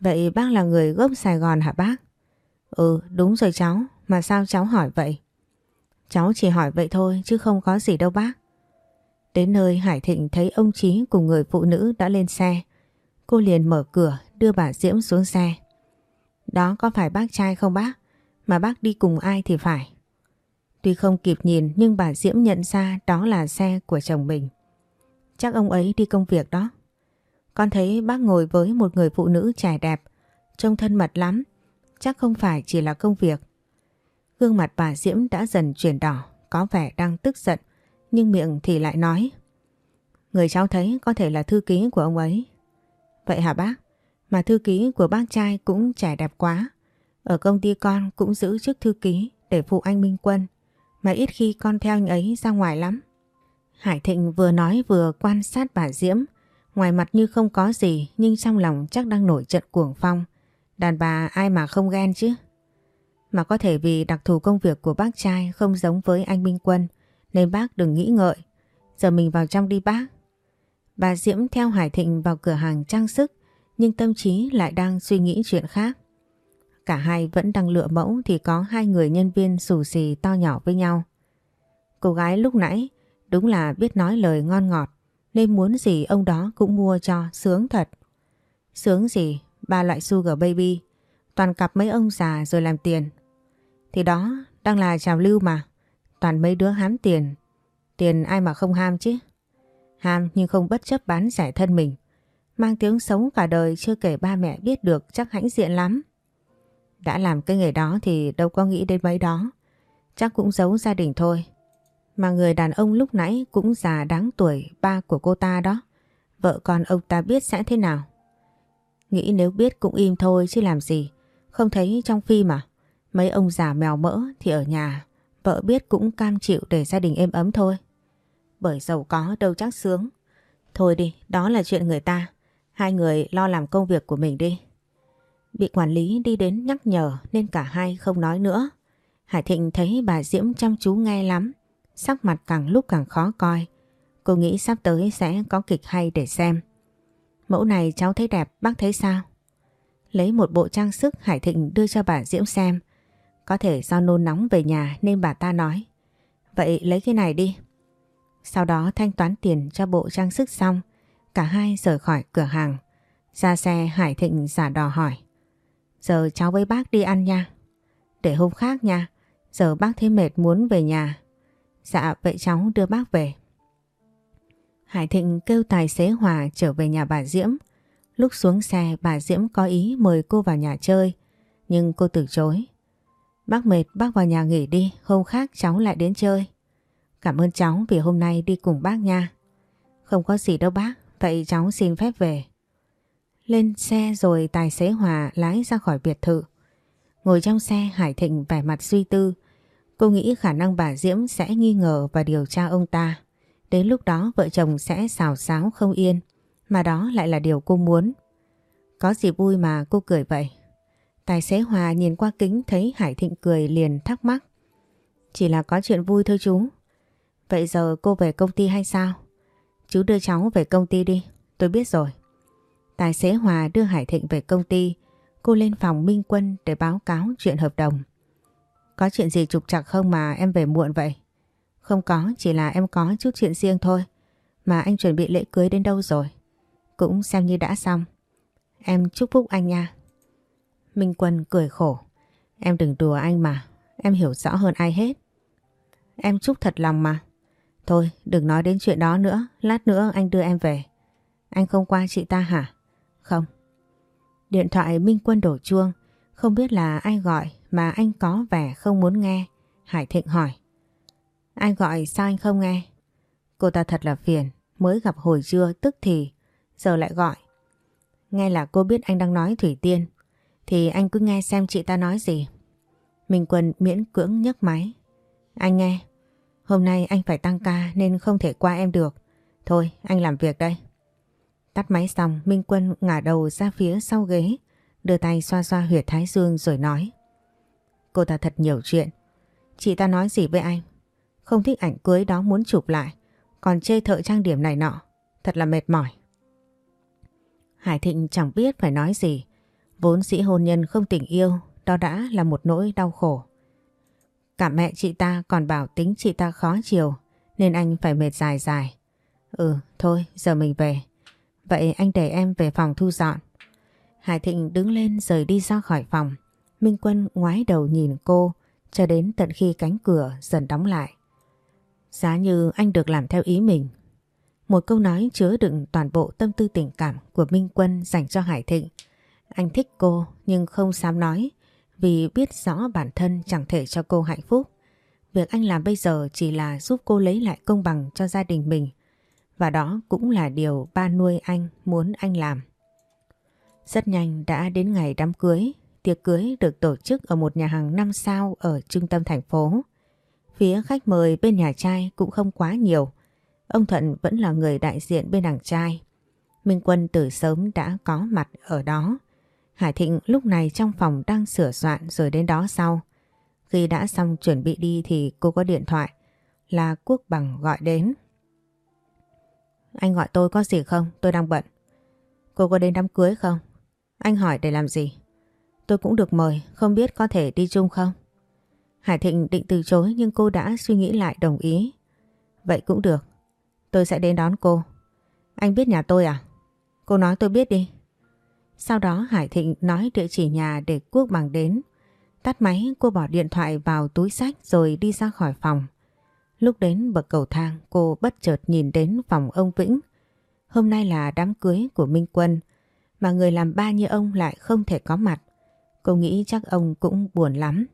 Vậy bác là người gốc Sài Gòn hả bác? Ừ đúng rồi cháu, mà sao cháu hỏi vậy? Cháu chỉ hỏi vậy thôi chứ không có gì đâu bác. Đến nơi Hải Thịnh thấy ông Chí cùng người phụ nữ đã lên xe. Cô liền mở cửa đưa bà Diễm xuống xe. Đó có phải bác trai không bác? Mà bác đi cùng ai thì phải. Tuy không kịp nhìn nhưng bà Diễm nhận ra đó là xe của chồng mình. Chắc ông ấy đi công việc đó. Con thấy bác ngồi với một người phụ nữ trẻ đẹp, trông thân mật lắm, chắc không phải chỉ là công việc. Gương mặt bà Diễm đã dần chuyển đỏ, có vẻ đang tức giận, nhưng miệng thì lại nói. Người cháu thấy có thể là thư ký của ông ấy. Vậy hả bác? Mà thư ký của bác trai cũng trẻ đẹp quá. Ở công ty con cũng giữ chức thư ký để phụ anh Minh Quân. Mà ít khi con theo anh ấy ra ngoài lắm. Hải Thịnh vừa nói vừa quan sát bà Diễm. Ngoài mặt như không có gì, nhưng trong lòng chắc đang nổi trận cuồng phong. Đàn bà ai mà không ghen chứ. Mà có thể vì đặc thù công việc của bác trai không giống với anh Minh Quân, nên bác đừng nghĩ ngợi. Giờ mình vào trong đi bác. Bà Diễm theo Hải Thịnh vào cửa hàng trang sức, nhưng tâm trí lại đang suy nghĩ chuyện khác. Cả hai vẫn đang lựa mẫu thì có hai người nhân viên xù xì to nhỏ với nhau. Cô gái lúc nãy đúng là biết nói lời ngon ngọt nên muốn gì ông đó cũng mua cho sướng thật. Sướng gì? Ba loại sugar baby. Toàn cặp mấy ông già rồi làm tiền. Thì đó, đang là trào lưu mà. Toàn mấy đứa hám tiền. Tiền ai mà không ham chứ. Ham nhưng không bất chấp bán rẻ thân mình. Mang tiếng sống cả đời chưa kể ba mẹ biết được chắc hãnh diện lắm. Đã làm cái nghề đó thì đâu có nghĩ đến mấy đó. Chắc cũng giấu gia đình thôi. Mà người đàn ông lúc nãy cũng già đáng tuổi ba của cô ta đó. Vợ con ông ta biết sẽ thế nào. Nghĩ nếu biết cũng im thôi chứ làm gì. Không thấy trong phim à? Mấy ông già mèo mỡ thì ở nhà. Vợ biết cũng cam chịu để gia đình êm ấm thôi. Bởi giàu có đâu chắc sướng. Thôi đi, đó là chuyện người ta. Hai người lo làm công việc của mình đi. Bị quản lý đi đến nhắc nhở nên cả hai không nói nữa. Hải Thịnh thấy bà Diễm chăm chú nghe lắm. Sắc mặt càng lúc càng khó coi. Cô nghĩ sắp tới sẽ có kịch hay để xem. Mẫu này cháu thấy đẹp, bác thấy sao? Lấy một bộ trang sức Hải Thịnh đưa cho bà Diễm xem. Có thể do nôn nóng về nhà nên bà ta nói. Vậy lấy cái này đi. Sau đó thanh toán tiền cho bộ trang sức xong. Cả hai rời khỏi cửa hàng. Ra xe Hải Thịnh giả đò hỏi. Giờ cháu với bác đi ăn nha. Để hôm khác nha. Giờ bác thấy mệt muốn về nhà. Dạ vậy cháu đưa bác về. Hải Thịnh kêu tài xế Hòa trở về nhà bà Diễm. Lúc xuống xe, bà Diễm có ý mời cô vào nhà chơi. Nhưng cô từ chối. Bác mệt, bác vào nhà nghỉ đi. Hôm khác cháu lại đến chơi. Cảm ơn cháu vì hôm nay đi cùng bác nha. Không có gì đâu bác. Vậy cháu xin phép về. Lên xe rồi tài xế Hòa lái ra khỏi biệt thự. Ngồi trong xe, Hải Thịnh vẻ mặt suy tư. Cô nghĩ khả năng bà Diễm sẽ nghi ngờ và điều tra ông ta. Đến lúc đó, vợ chồng sẽ xào xáo không yên. Mà đó lại là điều cô muốn. Có gì vui mà cô cười vậy? Tài xế Hòa nhìn qua kính thấy Hải Thịnh cười liền thắc mắc. Chỉ là có chuyện vui thôi chú. Vậy giờ cô về công ty hay sao? Chú đưa cháu về công ty đi. Tôi biết rồi. Tài xế Hòa đưa Hải Thịnh về công ty. Cô lên phòng Minh Quân để báo cáo chuyện hợp đồng. Có chuyện gì trục trặc không mà em về muộn vậy? Không có, chỉ là em có chút chuyện riêng thôi. Mà anh chuẩn bị lễ cưới đến đâu rồi? Cũng xem như đã xong. Em chúc phúc anh nha. Minh Quân cười khổ. Em đừng đùa anh mà. Em hiểu rõ hơn ai hết. Em chúc thật lòng mà. Thôi đừng nói đến chuyện đó nữa. Lát nữa anh đưa em về. Anh không qua chị ta hả? Không. Điện thoại Minh Quân đổ chuông. Không biết là ai gọi mà anh có vẻ không muốn nghe. Hải Thịnh hỏi. ai gọi sao anh không nghe? Cô ta thật là phiền. Mới gặp hồi trưa tức thì. Giờ lại gọi. Nghe là cô biết anh đang nói Thủy Tiên. Thì anh cứ nghe xem chị ta nói gì. Minh Quân miễn cưỡng nhấc máy. Anh nghe. Hôm nay anh phải tăng ca nên không thể qua em được. Thôi, anh làm việc đây. Tắt máy xong Minh Quân ngả đầu ra phía sau ghế đưa tay xoa xoa huyệt thái dương rồi nói. Cô ta thật nhiều chuyện. Chị ta nói gì với anh? Không thích ảnh cưới đó muốn chụp lại. Còn chê thợ trang điểm này nọ. Thật là mệt mỏi. Hải Thịnh chẳng biết phải nói gì. Vốn sĩ hôn nhân không tình yêu, đó đã là một nỗi đau khổ. Cả mẹ chị ta còn bảo tính chị ta khó chiều, nên anh phải mệt dài dài. Ừ, thôi, giờ mình về. Vậy anh để em về phòng thu dọn. Hải Thịnh đứng lên rời đi ra khỏi phòng. Minh Quân ngoái đầu nhìn cô, cho đến tận khi cánh cửa dần đóng lại. Giá như anh được làm theo ý mình. Một câu nói chứa đựng toàn bộ tâm tư tình cảm của Minh Quân dành cho Hải Thịnh. Anh thích cô, nhưng không dám nói, vì biết rõ bản thân chẳng thể cho cô hạnh phúc. Việc anh làm bây giờ chỉ là giúp cô lấy lại công bằng cho gia đình mình. Và đó cũng là điều ba nuôi anh muốn anh làm. Rất nhanh đã đến ngày đám cưới. Tiệc cưới được tổ chức ở một nhà hàng 5 sao ở trung tâm thành phố. Phía khách mời bên nhà trai cũng không quá nhiều. Ông Thuận vẫn là người đại diện bên đảng trai. Minh Quân từ sớm đã có mặt ở đó. Hải Thịnh lúc này trong phòng đang sửa soạn rồi đến đó sau. Khi đã xong chuẩn bị đi thì cô có điện thoại là Quốc Bằng gọi đến. Anh gọi tôi có gì không? Tôi đang bận. Cô có đến đám cưới không? Anh hỏi để làm gì? Tôi cũng được mời, không biết có thể đi chung không? Hải Thịnh định từ chối nhưng cô đã suy nghĩ lại đồng ý. Vậy cũng được. Tôi sẽ đến đón cô. Anh biết nhà tôi à? Cô nói tôi biết đi. Sau đó Hải Thịnh nói địa chỉ nhà để Quốc bằng đến. Tắt máy cô bỏ điện thoại vào túi sách rồi đi ra khỏi phòng. Lúc đến bậc cầu thang, cô bất chợt nhìn đến phòng ông Vĩnh. Hôm nay là đám cưới của Minh Quân, mà người làm ba như ông lại không thể có mặt. Cô nghĩ chắc ông cũng buồn lắm.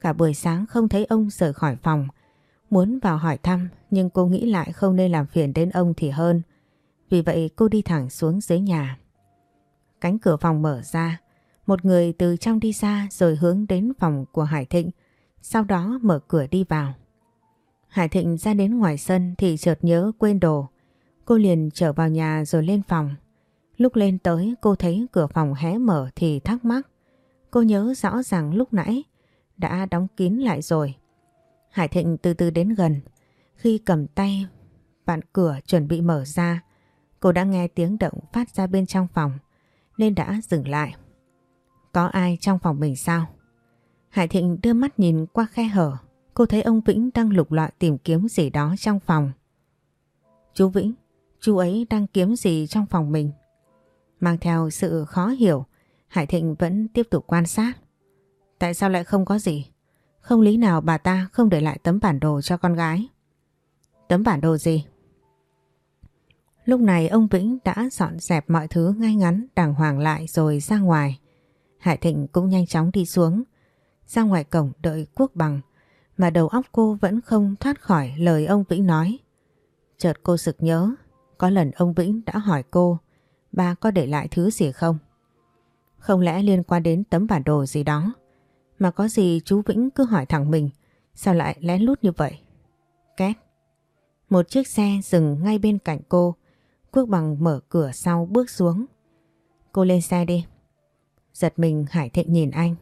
Cả buổi sáng không thấy ông rời khỏi phòng. Muốn vào hỏi thăm, nhưng cô nghĩ lại không nên làm phiền đến ông thì hơn. Vì vậy cô đi thẳng xuống dưới nhà. Cánh cửa phòng mở ra. Một người từ trong đi ra rồi hướng đến phòng của Hải Thịnh. Sau đó mở cửa đi vào. Hải Thịnh ra đến ngoài sân thì chợt nhớ quên đồ. Cô liền trở vào nhà rồi lên phòng. Lúc lên tới cô thấy cửa phòng hé mở thì thắc mắc. Cô nhớ rõ ràng lúc nãy đã đóng kín lại rồi. Hải Thịnh từ từ đến gần. Khi cầm tay vặn cửa chuẩn bị mở ra, cô đã nghe tiếng động phát ra bên trong phòng nên đã dừng lại. Có ai trong phòng mình sao? Hải Thịnh đưa mắt nhìn qua khe hở. Cô thấy ông Vĩnh đang lục lọi tìm kiếm gì đó trong phòng. Chú Vĩnh, chú ấy đang kiếm gì trong phòng mình? Mang theo sự khó hiểu, Hải Thịnh vẫn tiếp tục quan sát. Tại sao lại không có gì? Không lý nào bà ta không để lại tấm bản đồ cho con gái. Tấm bản đồ gì? Lúc này ông Vĩnh đã dọn dẹp mọi thứ ngay ngắn đàng hoàng lại rồi ra ngoài. Hải Thịnh cũng nhanh chóng đi xuống. Ra ngoài cổng đợi quốc bằng mà đầu óc cô vẫn không thoát khỏi lời ông Vĩnh nói. Chợt cô sực nhớ, có lần ông Vĩnh đã hỏi cô ba có để lại thứ gì không? Không lẽ liên quan đến tấm bản đồ gì đó? Mà có gì chú Vĩnh cứ hỏi thẳng mình, sao lại lén lút như vậy? Két. Một chiếc xe dừng ngay bên cạnh cô, Quốc bằng mở cửa sau bước xuống. Cô lên xe đi. Giật mình Hải Thịnh nhìn anh.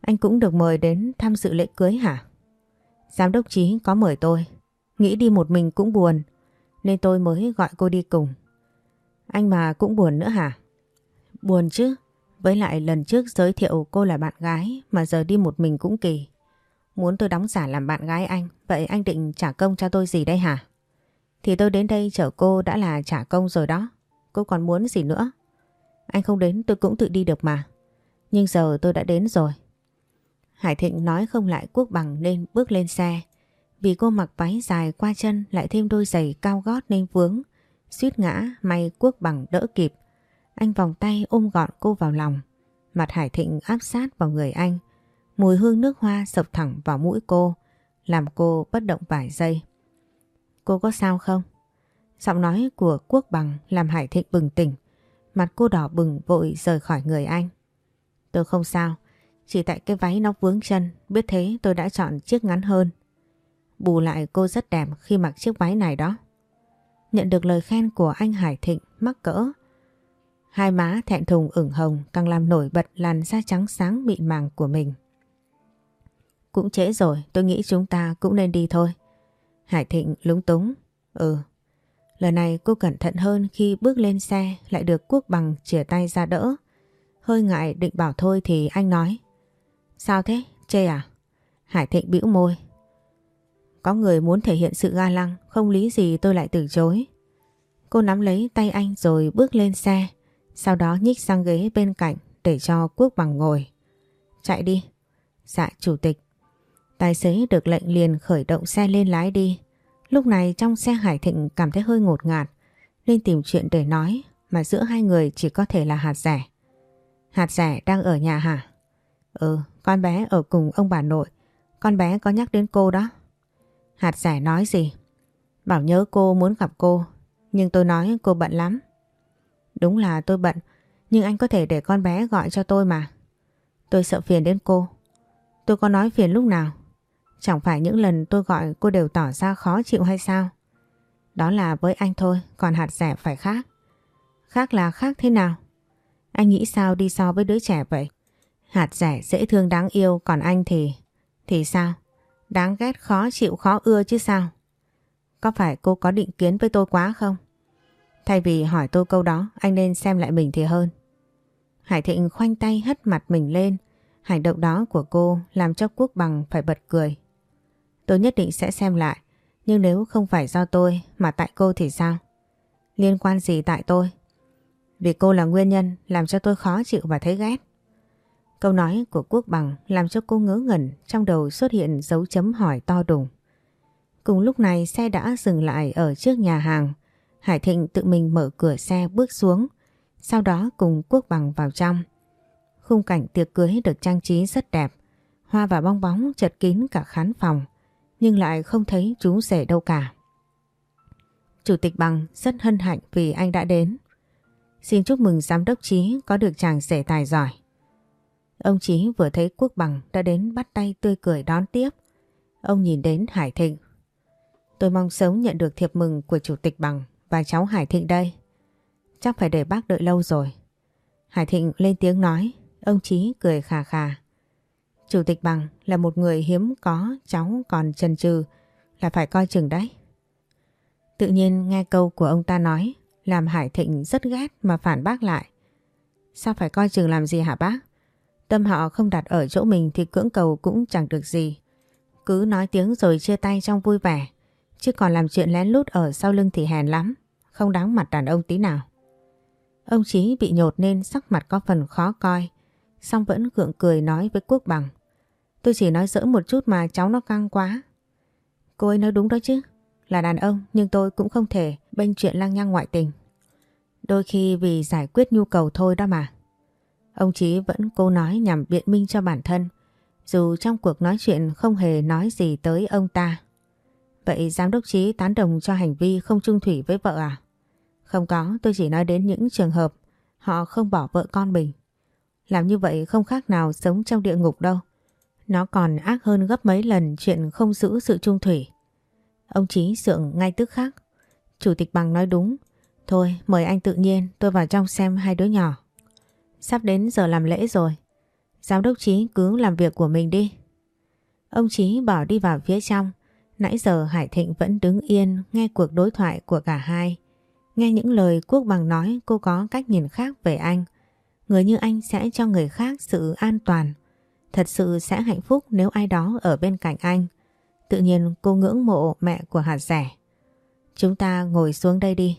Anh cũng được mời đến tham dự lễ cưới hả? Giám đốc Chí có mời tôi. Nghĩ đi một mình cũng buồn, nên tôi mới gọi cô đi cùng. Anh mà cũng buồn nữa hả? Buồn chứ. Với lại lần trước giới thiệu cô là bạn gái mà giờ đi một mình cũng kỳ. Muốn tôi đóng giả làm bạn gái anh, vậy anh định trả công cho tôi gì đây hả? Thì tôi đến đây chở cô đã là trả công rồi đó. Cô còn muốn gì nữa? Anh không đến tôi cũng tự đi được mà. Nhưng giờ tôi đã đến rồi. Hải Thịnh nói không lại quốc bằng nên bước lên xe. Vì cô mặc váy dài qua chân lại thêm đôi giày cao gót nên vướng. Suýt ngã, may quốc bằng đỡ kịp. Anh vòng tay ôm gọn cô vào lòng. Mặt Hải Thịnh áp sát vào người anh. Mùi hương nước hoa sập thẳng vào mũi cô. Làm cô bất động vài giây. Cô có sao không? Giọng nói của quốc bằng làm Hải Thịnh bừng tỉnh. Mặt cô đỏ bừng vội rời khỏi người anh. Tôi không sao. Chỉ tại cái váy nó vướng chân. Biết thế tôi đã chọn chiếc ngắn hơn. Bù lại cô rất đẹp khi mặc chiếc váy này đó. Nhận được lời khen của anh Hải Thịnh mắc cỡ. Hai má thẹn thùng ửng hồng càng làm nổi bật làn da trắng sáng mịn màng của mình. Cũng trễ rồi, tôi nghĩ chúng ta cũng nên đi thôi. Hải Thịnh lúng túng. Ừ. Lần này cô cẩn thận hơn khi bước lên xe lại được Quốc Bằng chìa tay ra đỡ. Hơi ngại định bảo thôi thì anh nói. Sao thế? Chê à? Hải Thịnh bĩu môi. Có người muốn thể hiện sự ga lăng, không lý gì tôi lại từ chối. Cô nắm lấy tay anh rồi bước lên xe, sau đó nhích sang ghế bên cạnh để cho Quốc Bằng ngồi. Chạy đi. Dạ chủ tịch. Tài xế được lệnh liền khởi động xe lên lái đi. Lúc này trong xe Hải Thịnh cảm thấy hơi ngột ngạt nên tìm chuyện để nói mà giữa hai người chỉ có thể là hạt rẻ. Hạt rẻ đang ở nhà hả? Ừ, con bé ở cùng ông bà nội. Con bé có nhắc đến cô đó. Hạt giải nói gì? Bảo nhớ cô muốn gặp cô, nhưng tôi nói cô bận lắm. Đúng là tôi bận, nhưng anh có thể để con bé gọi cho tôi mà. Tôi sợ phiền đến cô. Tôi có nói phiền lúc nào? Chẳng phải những lần tôi gọi cô đều tỏ ra khó chịu hay sao? Đó là với anh thôi, còn hạt rẻ phải khác. Khác là khác thế nào? Anh nghĩ sao đi so với đứa trẻ vậy? Hạt rẻ dễ thương đáng yêu, còn anh thì... Thì sao? Đáng ghét khó chịu khó ưa chứ sao? Có phải cô có định kiến với tôi quá không? Thay vì hỏi tôi câu đó, anh nên xem lại mình thì hơn. Hải Thịnh khoanh tay hất mặt mình lên. Hành động đó của cô làm cho Quốc Bằng phải bật cười. Tôi nhất định sẽ xem lại. Nhưng nếu không phải do tôi mà tại cô thì sao? Liên quan gì tại tôi? Vì cô là nguyên nhân làm cho tôi khó chịu và thấy ghét. Câu nói của Quốc Bằng làm cho cô ngớ ngẩn trong đầu xuất hiện dấu chấm hỏi to đùng. Cùng lúc này xe đã dừng lại ở trước nhà hàng. Hải Thịnh tự mình mở cửa xe bước xuống, sau đó cùng Quốc Bằng vào trong. Khung cảnh tiệc cưới được trang trí rất đẹp, hoa và bong bóng chật kín cả khán phòng, nhưng lại không thấy chú rể đâu cả. Chủ tịch Bằng rất hân hạnh vì anh đã đến. Xin chúc mừng giám đốc Chí có được chàng rể tài giỏi. Ông Chí vừa thấy Quốc Bằng đã đến bắt tay tươi cười đón tiếp. Ông nhìn đến Hải Thịnh. Tôi mong sớm nhận được thiệp mừng của Chủ tịch Bằng và cháu Hải Thịnh đây. Chắc phải để bác đợi lâu rồi. Hải Thịnh lên tiếng nói, ông Chí cười khà khà. Chủ tịch Bằng là một người hiếm có cháu còn chần chừ là phải coi chừng đấy. Tự nhiên nghe câu của ông ta nói làm Hải Thịnh rất ghét mà phản bác lại. Sao phải coi chừng làm gì hả bác? Tâm họ không đặt ở chỗ mình thì cưỡng cầu cũng chẳng được gì. Cứ nói tiếng rồi chia tay trong vui vẻ. Chứ còn làm chuyện lén lút ở sau lưng thì hèn lắm. Không đáng mặt đàn ông tí nào. Ông Chí bị nhột nên sắc mặt có phần khó coi. Xong vẫn gượng cười nói với Quốc Bằng. Tôi chỉ nói dỡ một chút mà cháu nó căng quá. Cô ấy nói đúng đó chứ. Là đàn ông nhưng tôi cũng không thể bênh chuyện lăng nhăng ngoại tình. Đôi khi vì giải quyết nhu cầu thôi đó mà. Ông Chí vẫn cố nói nhằm biện minh cho bản thân, dù trong cuộc nói chuyện không hề nói gì tới ông ta. Vậy giám đốc Chí tán đồng cho hành vi không trung thủy với vợ à? Không có, tôi chỉ nói đến những trường hợp họ không bỏ vợ con mình. Làm như vậy không khác nào sống trong địa ngục đâu. Nó còn ác hơn gấp mấy lần chuyện không giữ sự trung thủy. Ông Chí sượng ngay tức khắc. Chủ tịch bằng nói đúng. Thôi mời anh tự nhiên tôi vào trong xem hai đứa nhỏ. Sắp đến giờ làm lễ rồi. Giám đốc Chí cứ làm việc của mình đi. Ông Chí bỏ đi vào phía trong. Nãy giờ Hải Thịnh vẫn đứng yên, nghe cuộc đối thoại của cả hai. Nghe những lời Quốc Bằng nói, cô có cách nhìn khác về anh. Người như anh sẽ cho người khác sự an toàn. Thật sự sẽ hạnh phúc nếu ai đó ở bên cạnh anh. Tự nhiên cô ngưỡng mộ mẹ của hạt rẻ. Chúng ta ngồi xuống đây đi.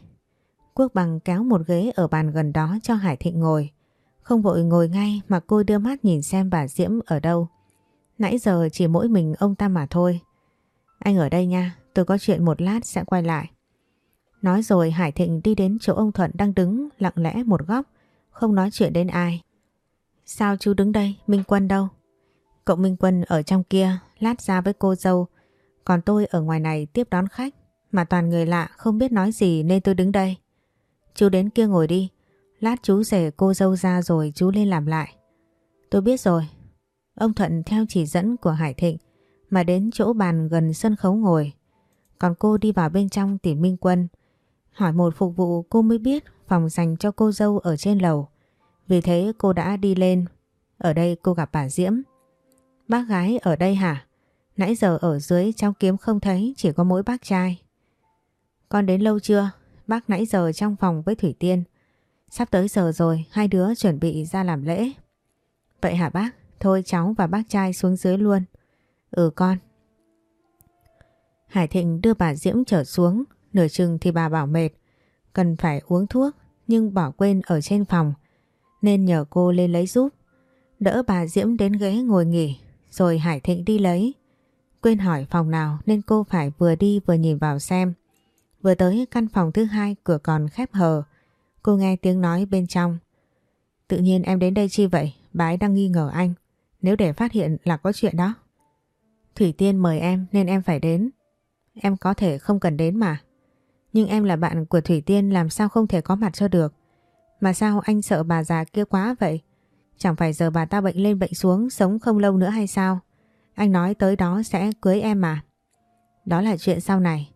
Quốc bằng kéo một ghế ở bàn gần đó cho Hải Thịnh ngồi. Không vội ngồi ngay mà cô đưa mắt nhìn xem bà Diễm ở đâu. Nãy giờ chỉ mỗi mình ông ta mà thôi. Anh ở đây nha, tôi có chuyện một lát sẽ quay lại. Nói rồi Hải Thịnh đi đến chỗ ông Thuận đang đứng lặng lẽ một góc, không nói chuyện đến ai. Sao chú đứng đây, Minh Quân đâu? Cậu Minh Quân ở trong kia, lát ra với cô dâu, còn tôi ở ngoài này tiếp đón khách mà toàn người lạ không biết nói gì nên tôi đứng đây. Chú đến kia ngồi đi. Lát chú rể cô dâu ra rồi chú lên làm lại. Tôi biết rồi. Ông Thuận theo chỉ dẫn của Hải Thịnh mà đến chỗ bàn gần sân khấu ngồi. Còn cô đi vào bên trong tìm Minh Quân. Hỏi một phục vụ cô mới biết phòng dành cho cô dâu ở trên lầu. Vì thế cô đã đi lên. Ở đây cô gặp bà Diễm. Bác gái ở đây hả? Nãy giờ ở dưới trong kiếm không thấy, chỉ có mỗi bác trai. Con đến lâu chưa? Bác nãy giờ trong phòng với Thủy Tiên. Sắp tới giờ rồi, hai đứa chuẩn bị ra làm lễ. Vậy hả bác? Thôi cháu và bác trai xuống dưới luôn. Ừ con. Hải Thịnh đưa bà Diễm trở xuống, nửa chừng thì bà bảo mệt, cần phải uống thuốc nhưng bỏ quên ở trên phòng, nên nhờ cô lên lấy giúp. Đỡ bà Diễm đến ghế ngồi nghỉ, rồi Hải Thịnh đi lấy. Quên hỏi phòng nào nên cô phải vừa đi vừa nhìn vào xem. Vừa tới căn phòng thứ hai cửa còn khép hờ. Cô nghe tiếng nói bên trong. Tự nhiên em đến đây chi vậy? Bà ấy đang nghi ngờ anh. Nếu để phát hiện là có chuyện đó. Thủy Tiên mời em nên em phải đến. Em có thể không cần đến mà. Nhưng em là bạn của Thủy Tiên làm sao không thể có mặt cho được. Mà sao anh sợ bà già kia quá vậy? Chẳng phải giờ bà ta bệnh lên bệnh xuống, sống không lâu nữa hay sao? Anh nói tới đó sẽ cưới em mà. Đó là chuyện sau này.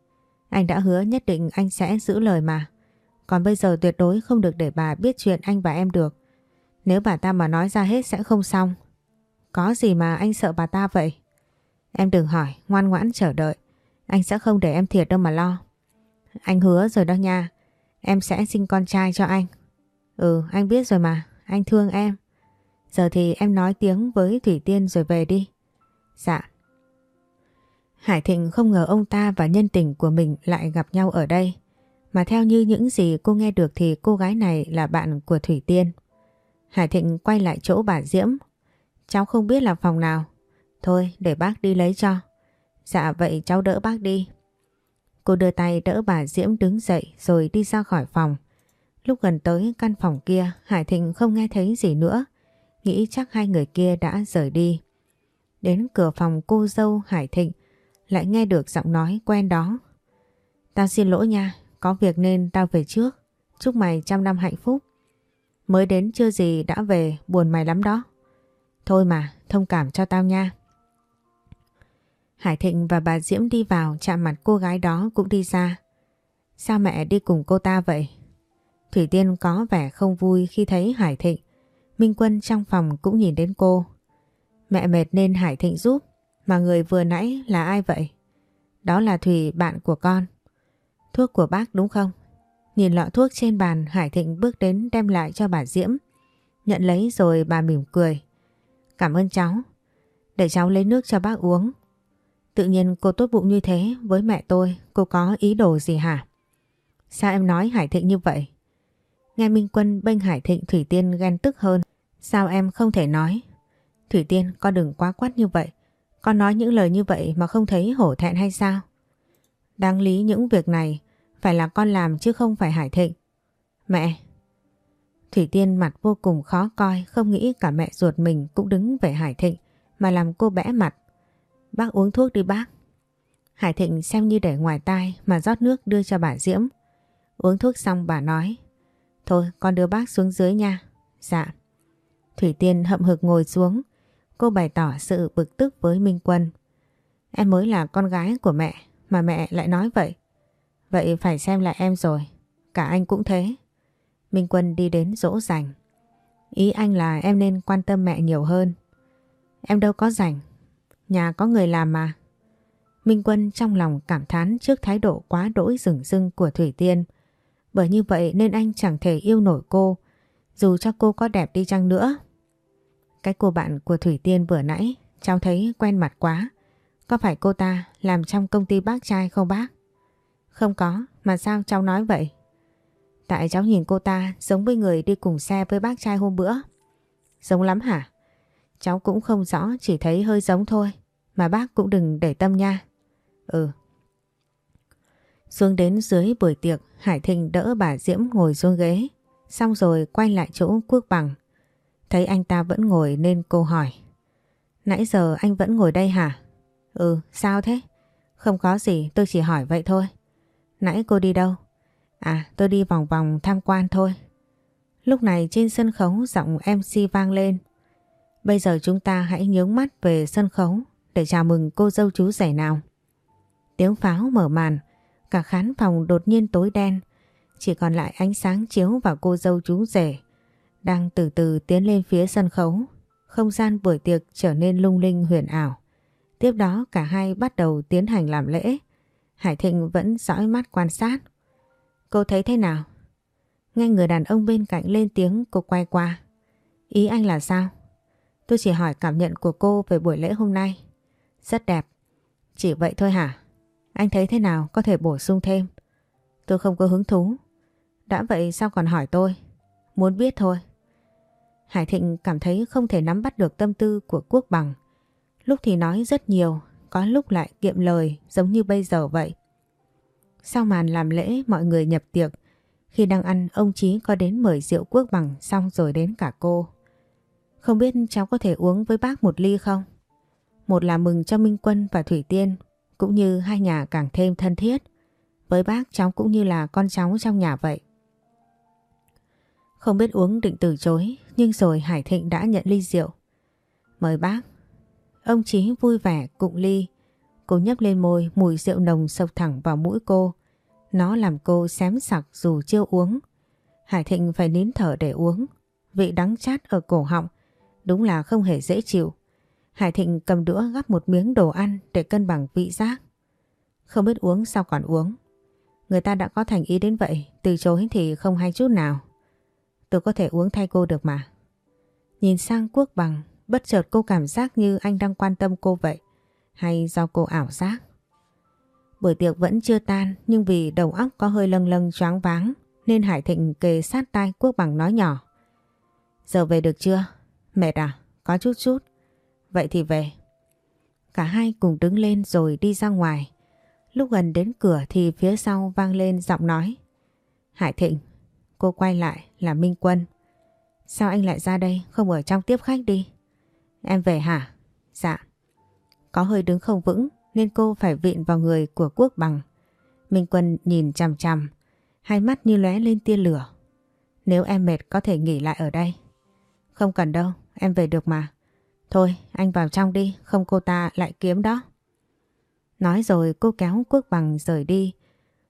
Anh đã hứa nhất định anh sẽ giữ lời mà. Còn bây giờ tuyệt đối không được để bà biết chuyện anh và em được. Nếu bà ta mà nói ra hết sẽ không xong. Có gì mà anh sợ bà ta vậy? Em đừng hỏi, ngoan ngoãn chờ đợi. Anh sẽ không để em thiệt đâu mà lo. Anh hứa rồi đó nha. Em sẽ sinh con trai cho anh. Ừ, anh biết rồi mà. Anh thương em. Giờ thì em nói tiếng với Thủy Tiên rồi về đi. Dạ. Hải Thịnh không ngờ ông ta và nhân tình của mình lại gặp nhau ở đây. Mà theo như những gì cô nghe được thì cô gái này là bạn của Thủy Tiên. Hải Thịnh quay lại chỗ bà Diễm. Cháu không biết là phòng nào. Thôi để bác đi lấy cho. Dạ vậy cháu đỡ bác đi. Cô đưa tay đỡ bà Diễm đứng dậy rồi đi ra khỏi phòng. Lúc gần tới căn phòng kia Hải Thịnh không nghe thấy gì nữa. Nghĩ chắc hai người kia đã rời đi. Đến cửa phòng cô dâu Hải Thịnh lại nghe được giọng nói quen đó. Tao xin lỗi nha, có việc nên tao về trước. Chúc mày trăm năm hạnh phúc. Mới đến chưa gì đã về, buồn mày lắm đó. Thôi mà, thông cảm cho tao nha. Hải Thịnh và bà Diễm đi vào chạm mặt cô gái đó cũng đi ra. Sao mẹ đi cùng cô ta vậy? Thủy Tiên có vẻ không vui khi thấy Hải Thịnh. Minh Quân trong phòng cũng nhìn đến cô. Mẹ mệt nên Hải Thịnh giúp. Mà người vừa nãy là ai vậy? Đó là Thủy bạn của con. Thuốc của bác đúng không? Nhìn lọ thuốc trên bàn, Hải Thịnh bước đến đem lại cho bà Diễm. Nhận lấy rồi bà mỉm cười. Cảm ơn cháu. Để cháu lấy nước cho bác uống. Tự nhiên cô tốt bụng như thế, với mẹ tôi, cô có ý đồ gì hả? Sao em nói Hải Thịnh như vậy? Nghe Minh Quân bênh Hải Thịnh, Thủy Tiên ghen tức hơn. Sao em không thể nói? Thủy Tiên, con đừng quá quát như vậy. Con nói những lời như vậy mà không thấy hổ thẹn hay sao? Đáng lý những việc này phải là con làm chứ không phải Hải Thịnh. Mẹ! Thủy Tiên mặt vô cùng khó coi, không nghĩ cả mẹ ruột mình cũng đứng về Hải Thịnh mà làm cô bẽ mặt. Bác uống thuốc đi bác. Hải Thịnh xem như để ngoài tai mà rót nước đưa cho bà Diễm. Uống thuốc xong bà nói, Thôi, con đưa bác xuống dưới nha. Dạ. Thủy Tiên hậm hực ngồi xuống. Cô bày tỏ sự bực tức với Minh Quân. Em mới là con gái của mẹ mà mẹ lại nói vậy. Vậy phải xem lại em rồi. Cả anh cũng thế. Minh Quân đi đến dỗ dành. Ý anh là em nên quan tâm mẹ nhiều hơn. Em đâu có rảnh. Nhà có người làm mà. Minh Quân trong lòng cảm thán trước thái độ quá đỗi rừng rưng của Thủy Tiên. Bởi như vậy nên anh chẳng thể yêu nổi cô, dù cho cô có đẹp đi chăng nữa. Cái cô bạn của Thủy Tiên vừa nãy, cháu thấy quen mặt quá. Có phải cô ta làm trong công ty bác trai không bác? Không có, mà sao cháu nói vậy? Tại cháu nhìn cô ta giống với người đi cùng xe với bác trai hôm bữa. Giống lắm hả? Cháu cũng không rõ, chỉ thấy hơi giống thôi. Mà bác cũng đừng để tâm nha. Ừ. Xuống đến dưới buổi tiệc, Hải Thịnh đỡ bà Diễm ngồi xuống ghế. Xong rồi quay lại chỗ Quốc Bằng. Thấy anh ta vẫn ngồi nên cô hỏi. Nãy giờ anh vẫn ngồi đây hả? Ừ, sao thế? Không có gì, tôi chỉ hỏi vậy thôi. Nãy cô đi đâu? À, tôi đi vòng vòng tham quan thôi. Lúc này trên sân khấu giọng MC vang lên. Bây giờ chúng ta hãy nhướng mắt về sân khấu để chào mừng cô dâu chú rể nào. Tiếng pháo mở màn, cả khán phòng đột nhiên tối đen. Chỉ còn lại ánh sáng chiếu vào cô dâu chú rể đang từ từ tiến lên phía sân khấu. Không gian buổi tiệc trở nên lung linh huyền ảo. Tiếp đó cả hai bắt đầu tiến hành làm lễ. Hải Thịnh vẫn dõi mắt quan sát. Cô thấy thế nào? Nghe người đàn ông bên cạnh lên tiếng, cô quay qua. Ý anh là sao? Tôi chỉ hỏi cảm nhận của cô về buổi lễ hôm nay. Rất đẹp. Chỉ vậy thôi hả? Anh thấy thế nào có thể bổ sung thêm? Tôi không có hứng thú. Đã vậy sao còn hỏi tôi? Muốn biết thôi. Hải Thịnh cảm thấy không thể nắm bắt được tâm tư của Quốc Bằng. Lúc thì nói rất nhiều, có lúc lại kiệm lời giống như bây giờ vậy. Sau màn làm lễ mọi người nhập tiệc, khi đang ăn ông Chí có đến mời rượu Quốc Bằng xong rồi đến cả cô. Không biết cháu có thể uống với bác một ly không? Một là mừng cho Minh Quân và Thủy Tiên, cũng như hai nhà càng thêm thân thiết. Với bác cháu cũng như là con cháu trong nhà vậy. Không biết uống định từ chối, nhưng rồi Hải Thịnh đã nhận ly rượu. Mời bác. Ông Chí vui vẻ cụng ly. Cô nhấp lên môi mùi rượu nồng sộc thẳng vào mũi cô. Nó làm cô xém sặc dù chưa uống. Hải Thịnh phải nín thở để uống. Vị đắng chát ở cổ họng đúng là không hề dễ chịu. Hải Thịnh cầm đũa gắp một miếng đồ ăn để cân bằng vị giác. Không biết uống sao còn uống. Người ta đã có thành ý đến vậy, từ chối thì không hay chút nào. Tôi có thể uống thay cô được mà. Nhìn sang Quốc Bằng, bất chợt cô cảm giác như anh đang quan tâm cô vậy. Hay do cô ảo giác? Buổi tiệc vẫn chưa tan nhưng vì đầu óc có hơi lâng lâng choáng váng nên Hải Thịnh kề sát tai Quốc Bằng nói nhỏ. Giờ về được chưa? Mệt à? Có chút chút. Vậy thì về. Cả hai cùng đứng lên rồi đi ra ngoài. Lúc gần đến cửa thì phía sau vang lên giọng nói. Hải Thịnh, cô quay lại là Minh Quân. Sao anh lại ra đây không ở trong tiếp khách đi? Em về hả? Dạ. Có hơi đứng không vững nên cô phải vịn vào người của Quốc Bằng. Minh Quân nhìn chằm chằm, hai mắt như lóe lên tia lửa. Nếu em mệt có thể nghỉ lại ở đây. Không cần đâu, em về được mà. Thôi, anh vào trong đi, không cô ta lại kiếm đó. Nói rồi cô kéo Quốc Bằng rời đi.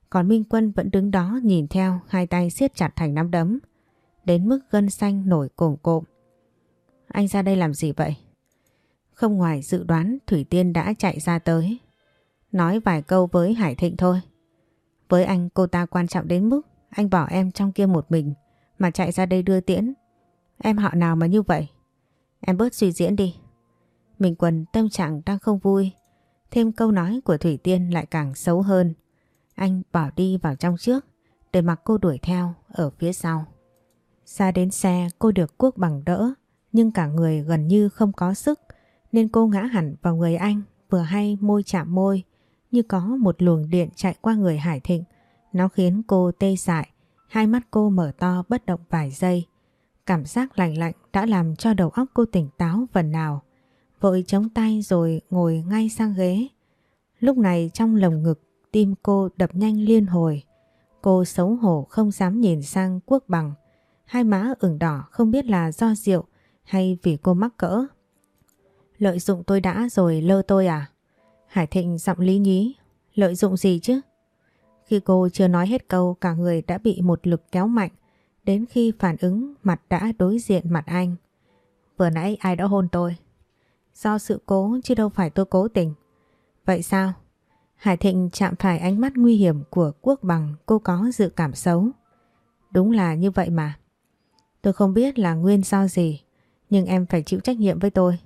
Còn Minh Quân vẫn đứng đó nhìn theo, hai tay siết chặt thành nắm đấm. Đến mức gân xanh nổi cồn cộm. Anh ra đây làm gì vậy? Không ngoài dự đoán, Thủy Tiên đã chạy ra tới. Nói vài câu với Hải Thịnh thôi. Với anh, cô ta quan trọng đến mức anh bỏ em trong kia một mình, mà chạy ra đây đưa tiễn. Em họ nào mà như vậy? Em bớt suy diễn đi. Mình quần tâm trạng đang không vui. Thêm câu nói của Thủy Tiên lại càng xấu hơn. Anh bỏ đi vào trong trước, để mặc cô đuổi theo ở phía sau. ra đến xe, cô được quốc bằng đỡ nhưng cả người gần như không có sức nên cô ngã hẳn vào người anh vừa hay môi chạm môi như có một luồng điện chạy qua người Hải Thịnh. Nó khiến cô tê dại, hai mắt cô mở to bất động vài giây. Cảm giác lạnh lạnh đã làm cho đầu óc cô tỉnh táo phần nào. Vội chống tay rồi ngồi ngay sang ghế. Lúc này trong lồng ngực tim cô đập nhanh liên hồi. Cô xấu hổ không dám nhìn sang quốc bằng. Hai má ửng đỏ không biết là do rượu hay vì cô mắc cỡ. Lợi dụng tôi đã rồi lơ tôi à? Hải Thịnh giọng lý nhí. Lợi dụng gì chứ? Khi cô chưa nói hết câu cả người đã bị một lực kéo mạnh. Đến khi phản ứng mặt đã đối diện mặt anh. Vừa nãy ai đã hôn tôi? Do sự cố chứ đâu phải tôi cố tình. Vậy sao? Hải Thịnh chạm phải ánh mắt nguy hiểm của quốc bằng cô có dự cảm xấu. Đúng là như vậy mà. Tôi không biết là nguyên do gì, nhưng em phải chịu trách nhiệm với tôi.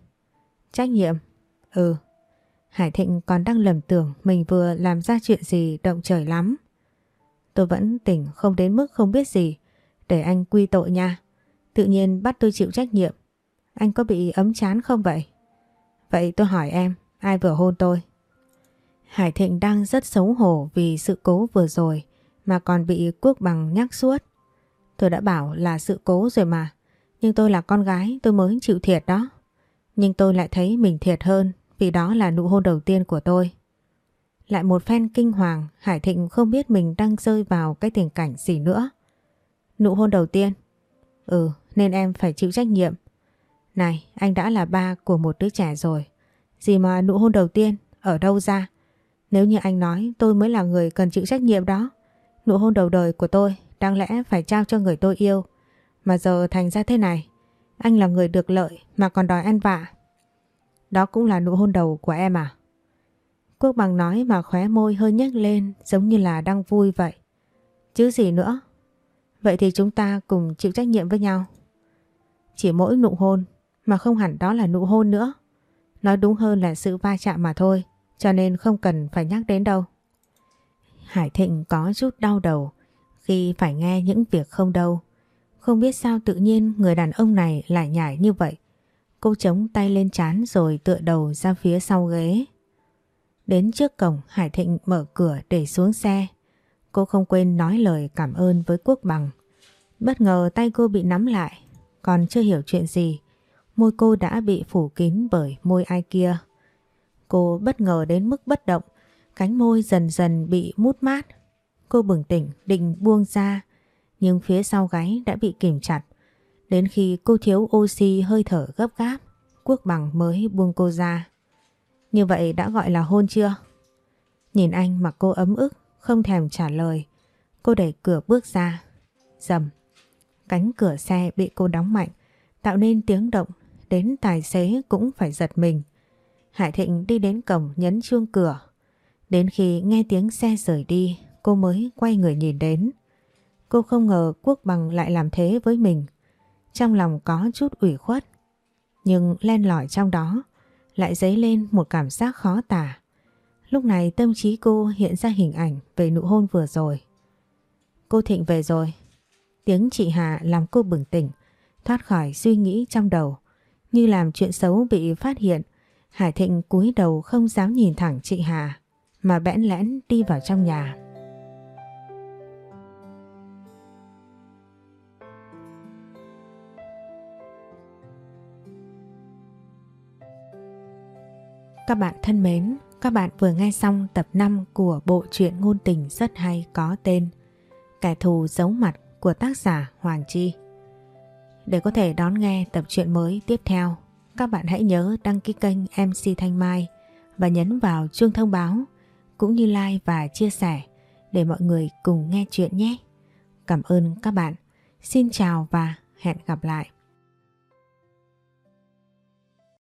Trách nhiệm? Ừ. Hải Thịnh còn đang lầm tưởng mình vừa làm ra chuyện gì động trời lắm. Tôi vẫn tỉnh không đến mức không biết gì, để anh quy tội nha. Tự nhiên bắt tôi chịu trách nhiệm. Anh có bị ấm chán không vậy? Vậy tôi hỏi em, ai vừa hôn tôi? Hải Thịnh đang rất xấu hổ vì sự cố vừa rồi mà còn bị Quốc Bằng nhắc suốt. Tôi đã bảo là sự cố rồi mà, nhưng tôi là con gái tôi mới chịu thiệt đó. Nhưng tôi lại thấy mình thiệt hơn vì đó là nụ hôn đầu tiên của tôi. Lại một phen kinh hoàng, Hải Thịnh không biết mình đang rơi vào cái tình cảnh gì nữa. Nụ hôn đầu tiên? Ừ, nên em phải chịu trách nhiệm. Này, anh đã là ba của một đứa trẻ rồi. Gì mà nụ hôn đầu tiên, ở đâu ra? Nếu như anh nói tôi mới là người cần chịu trách nhiệm đó. Nụ hôn đầu đời của tôi đáng lẽ phải trao cho người tôi yêu. Mà giờ thành ra thế này. Anh là người được lợi mà còn đòi ăn vạ. Đó cũng là nụ hôn đầu của em à? Quốc bằng nói mà khóe môi hơi nhếch lên, giống như là đang vui vậy. Chứ gì nữa? Vậy thì chúng ta cùng chịu trách nhiệm với nhau. Chỉ mỗi nụ hôn, mà không hẳn đó là nụ hôn nữa. Nói đúng hơn là sự va chạm mà thôi, cho nên không cần phải nhắc đến đâu. Hải Thịnh có chút đau đầu khi phải nghe những việc không đâu. Không biết sao tự nhiên người đàn ông này lại nhảy như vậy. Cô chống tay lên chán rồi tựa đầu ra phía sau ghế. Đến trước cổng, Hải Thịnh mở cửa để xuống xe. Cô không quên nói lời cảm ơn với Quốc Bằng. Bất ngờ tay cô bị nắm lại. Còn chưa hiểu chuyện gì. Môi cô đã bị phủ kín bởi môi ai kia. Cô bất ngờ đến mức bất động. Cánh môi dần dần bị mút mát. Cô bừng tỉnh, định buông ra. Nhưng phía sau gáy đã bị kìm chặt. Đến khi cô thiếu oxy hơi thở gấp gáp, Quốc Bằng mới buông cô ra. Như vậy đã gọi là hôn chưa? Nhìn anh mà cô ấm ức, không thèm trả lời. Cô đẩy cửa bước ra. Dầm. Cánh cửa xe bị cô đóng mạnh, tạo nên tiếng động, đến tài xế cũng phải giật mình. Hải Thịnh đi đến cổng nhấn chuông cửa. Đến khi nghe tiếng xe rời đi, cô mới quay người nhìn đến. Cô không ngờ Quốc Bằng lại làm thế với mình. Trong lòng có chút ủy khuất. Nhưng len lỏi trong đó lại dấy lên một cảm giác khó tả. Lúc này tâm trí cô hiện ra hình ảnh về nụ hôn vừa rồi. Cô Thịnh về rồi. Tiếng chị Hà làm cô bừng tỉnh, thoát khỏi suy nghĩ trong đầu. Như làm chuyện xấu bị phát hiện, Hải Thịnh cúi đầu không dám nhìn thẳng chị Hà, mà bẽn lẽn đi vào trong nhà. Các bạn thân mến, các bạn vừa nghe xong tập 5 của bộ truyện ngôn tình rất hay có tên Kẻ thù giấu mặt của tác giả Hoàng Chi. Để có thể đón nghe tập truyện mới tiếp theo, các bạn hãy nhớ đăng ký kênh MC Thanh Mai và nhấn vào chuông thông báo cũng như like và chia sẻ để mọi người cùng nghe chuyện nhé. Cảm ơn các bạn. Xin chào và hẹn gặp lại.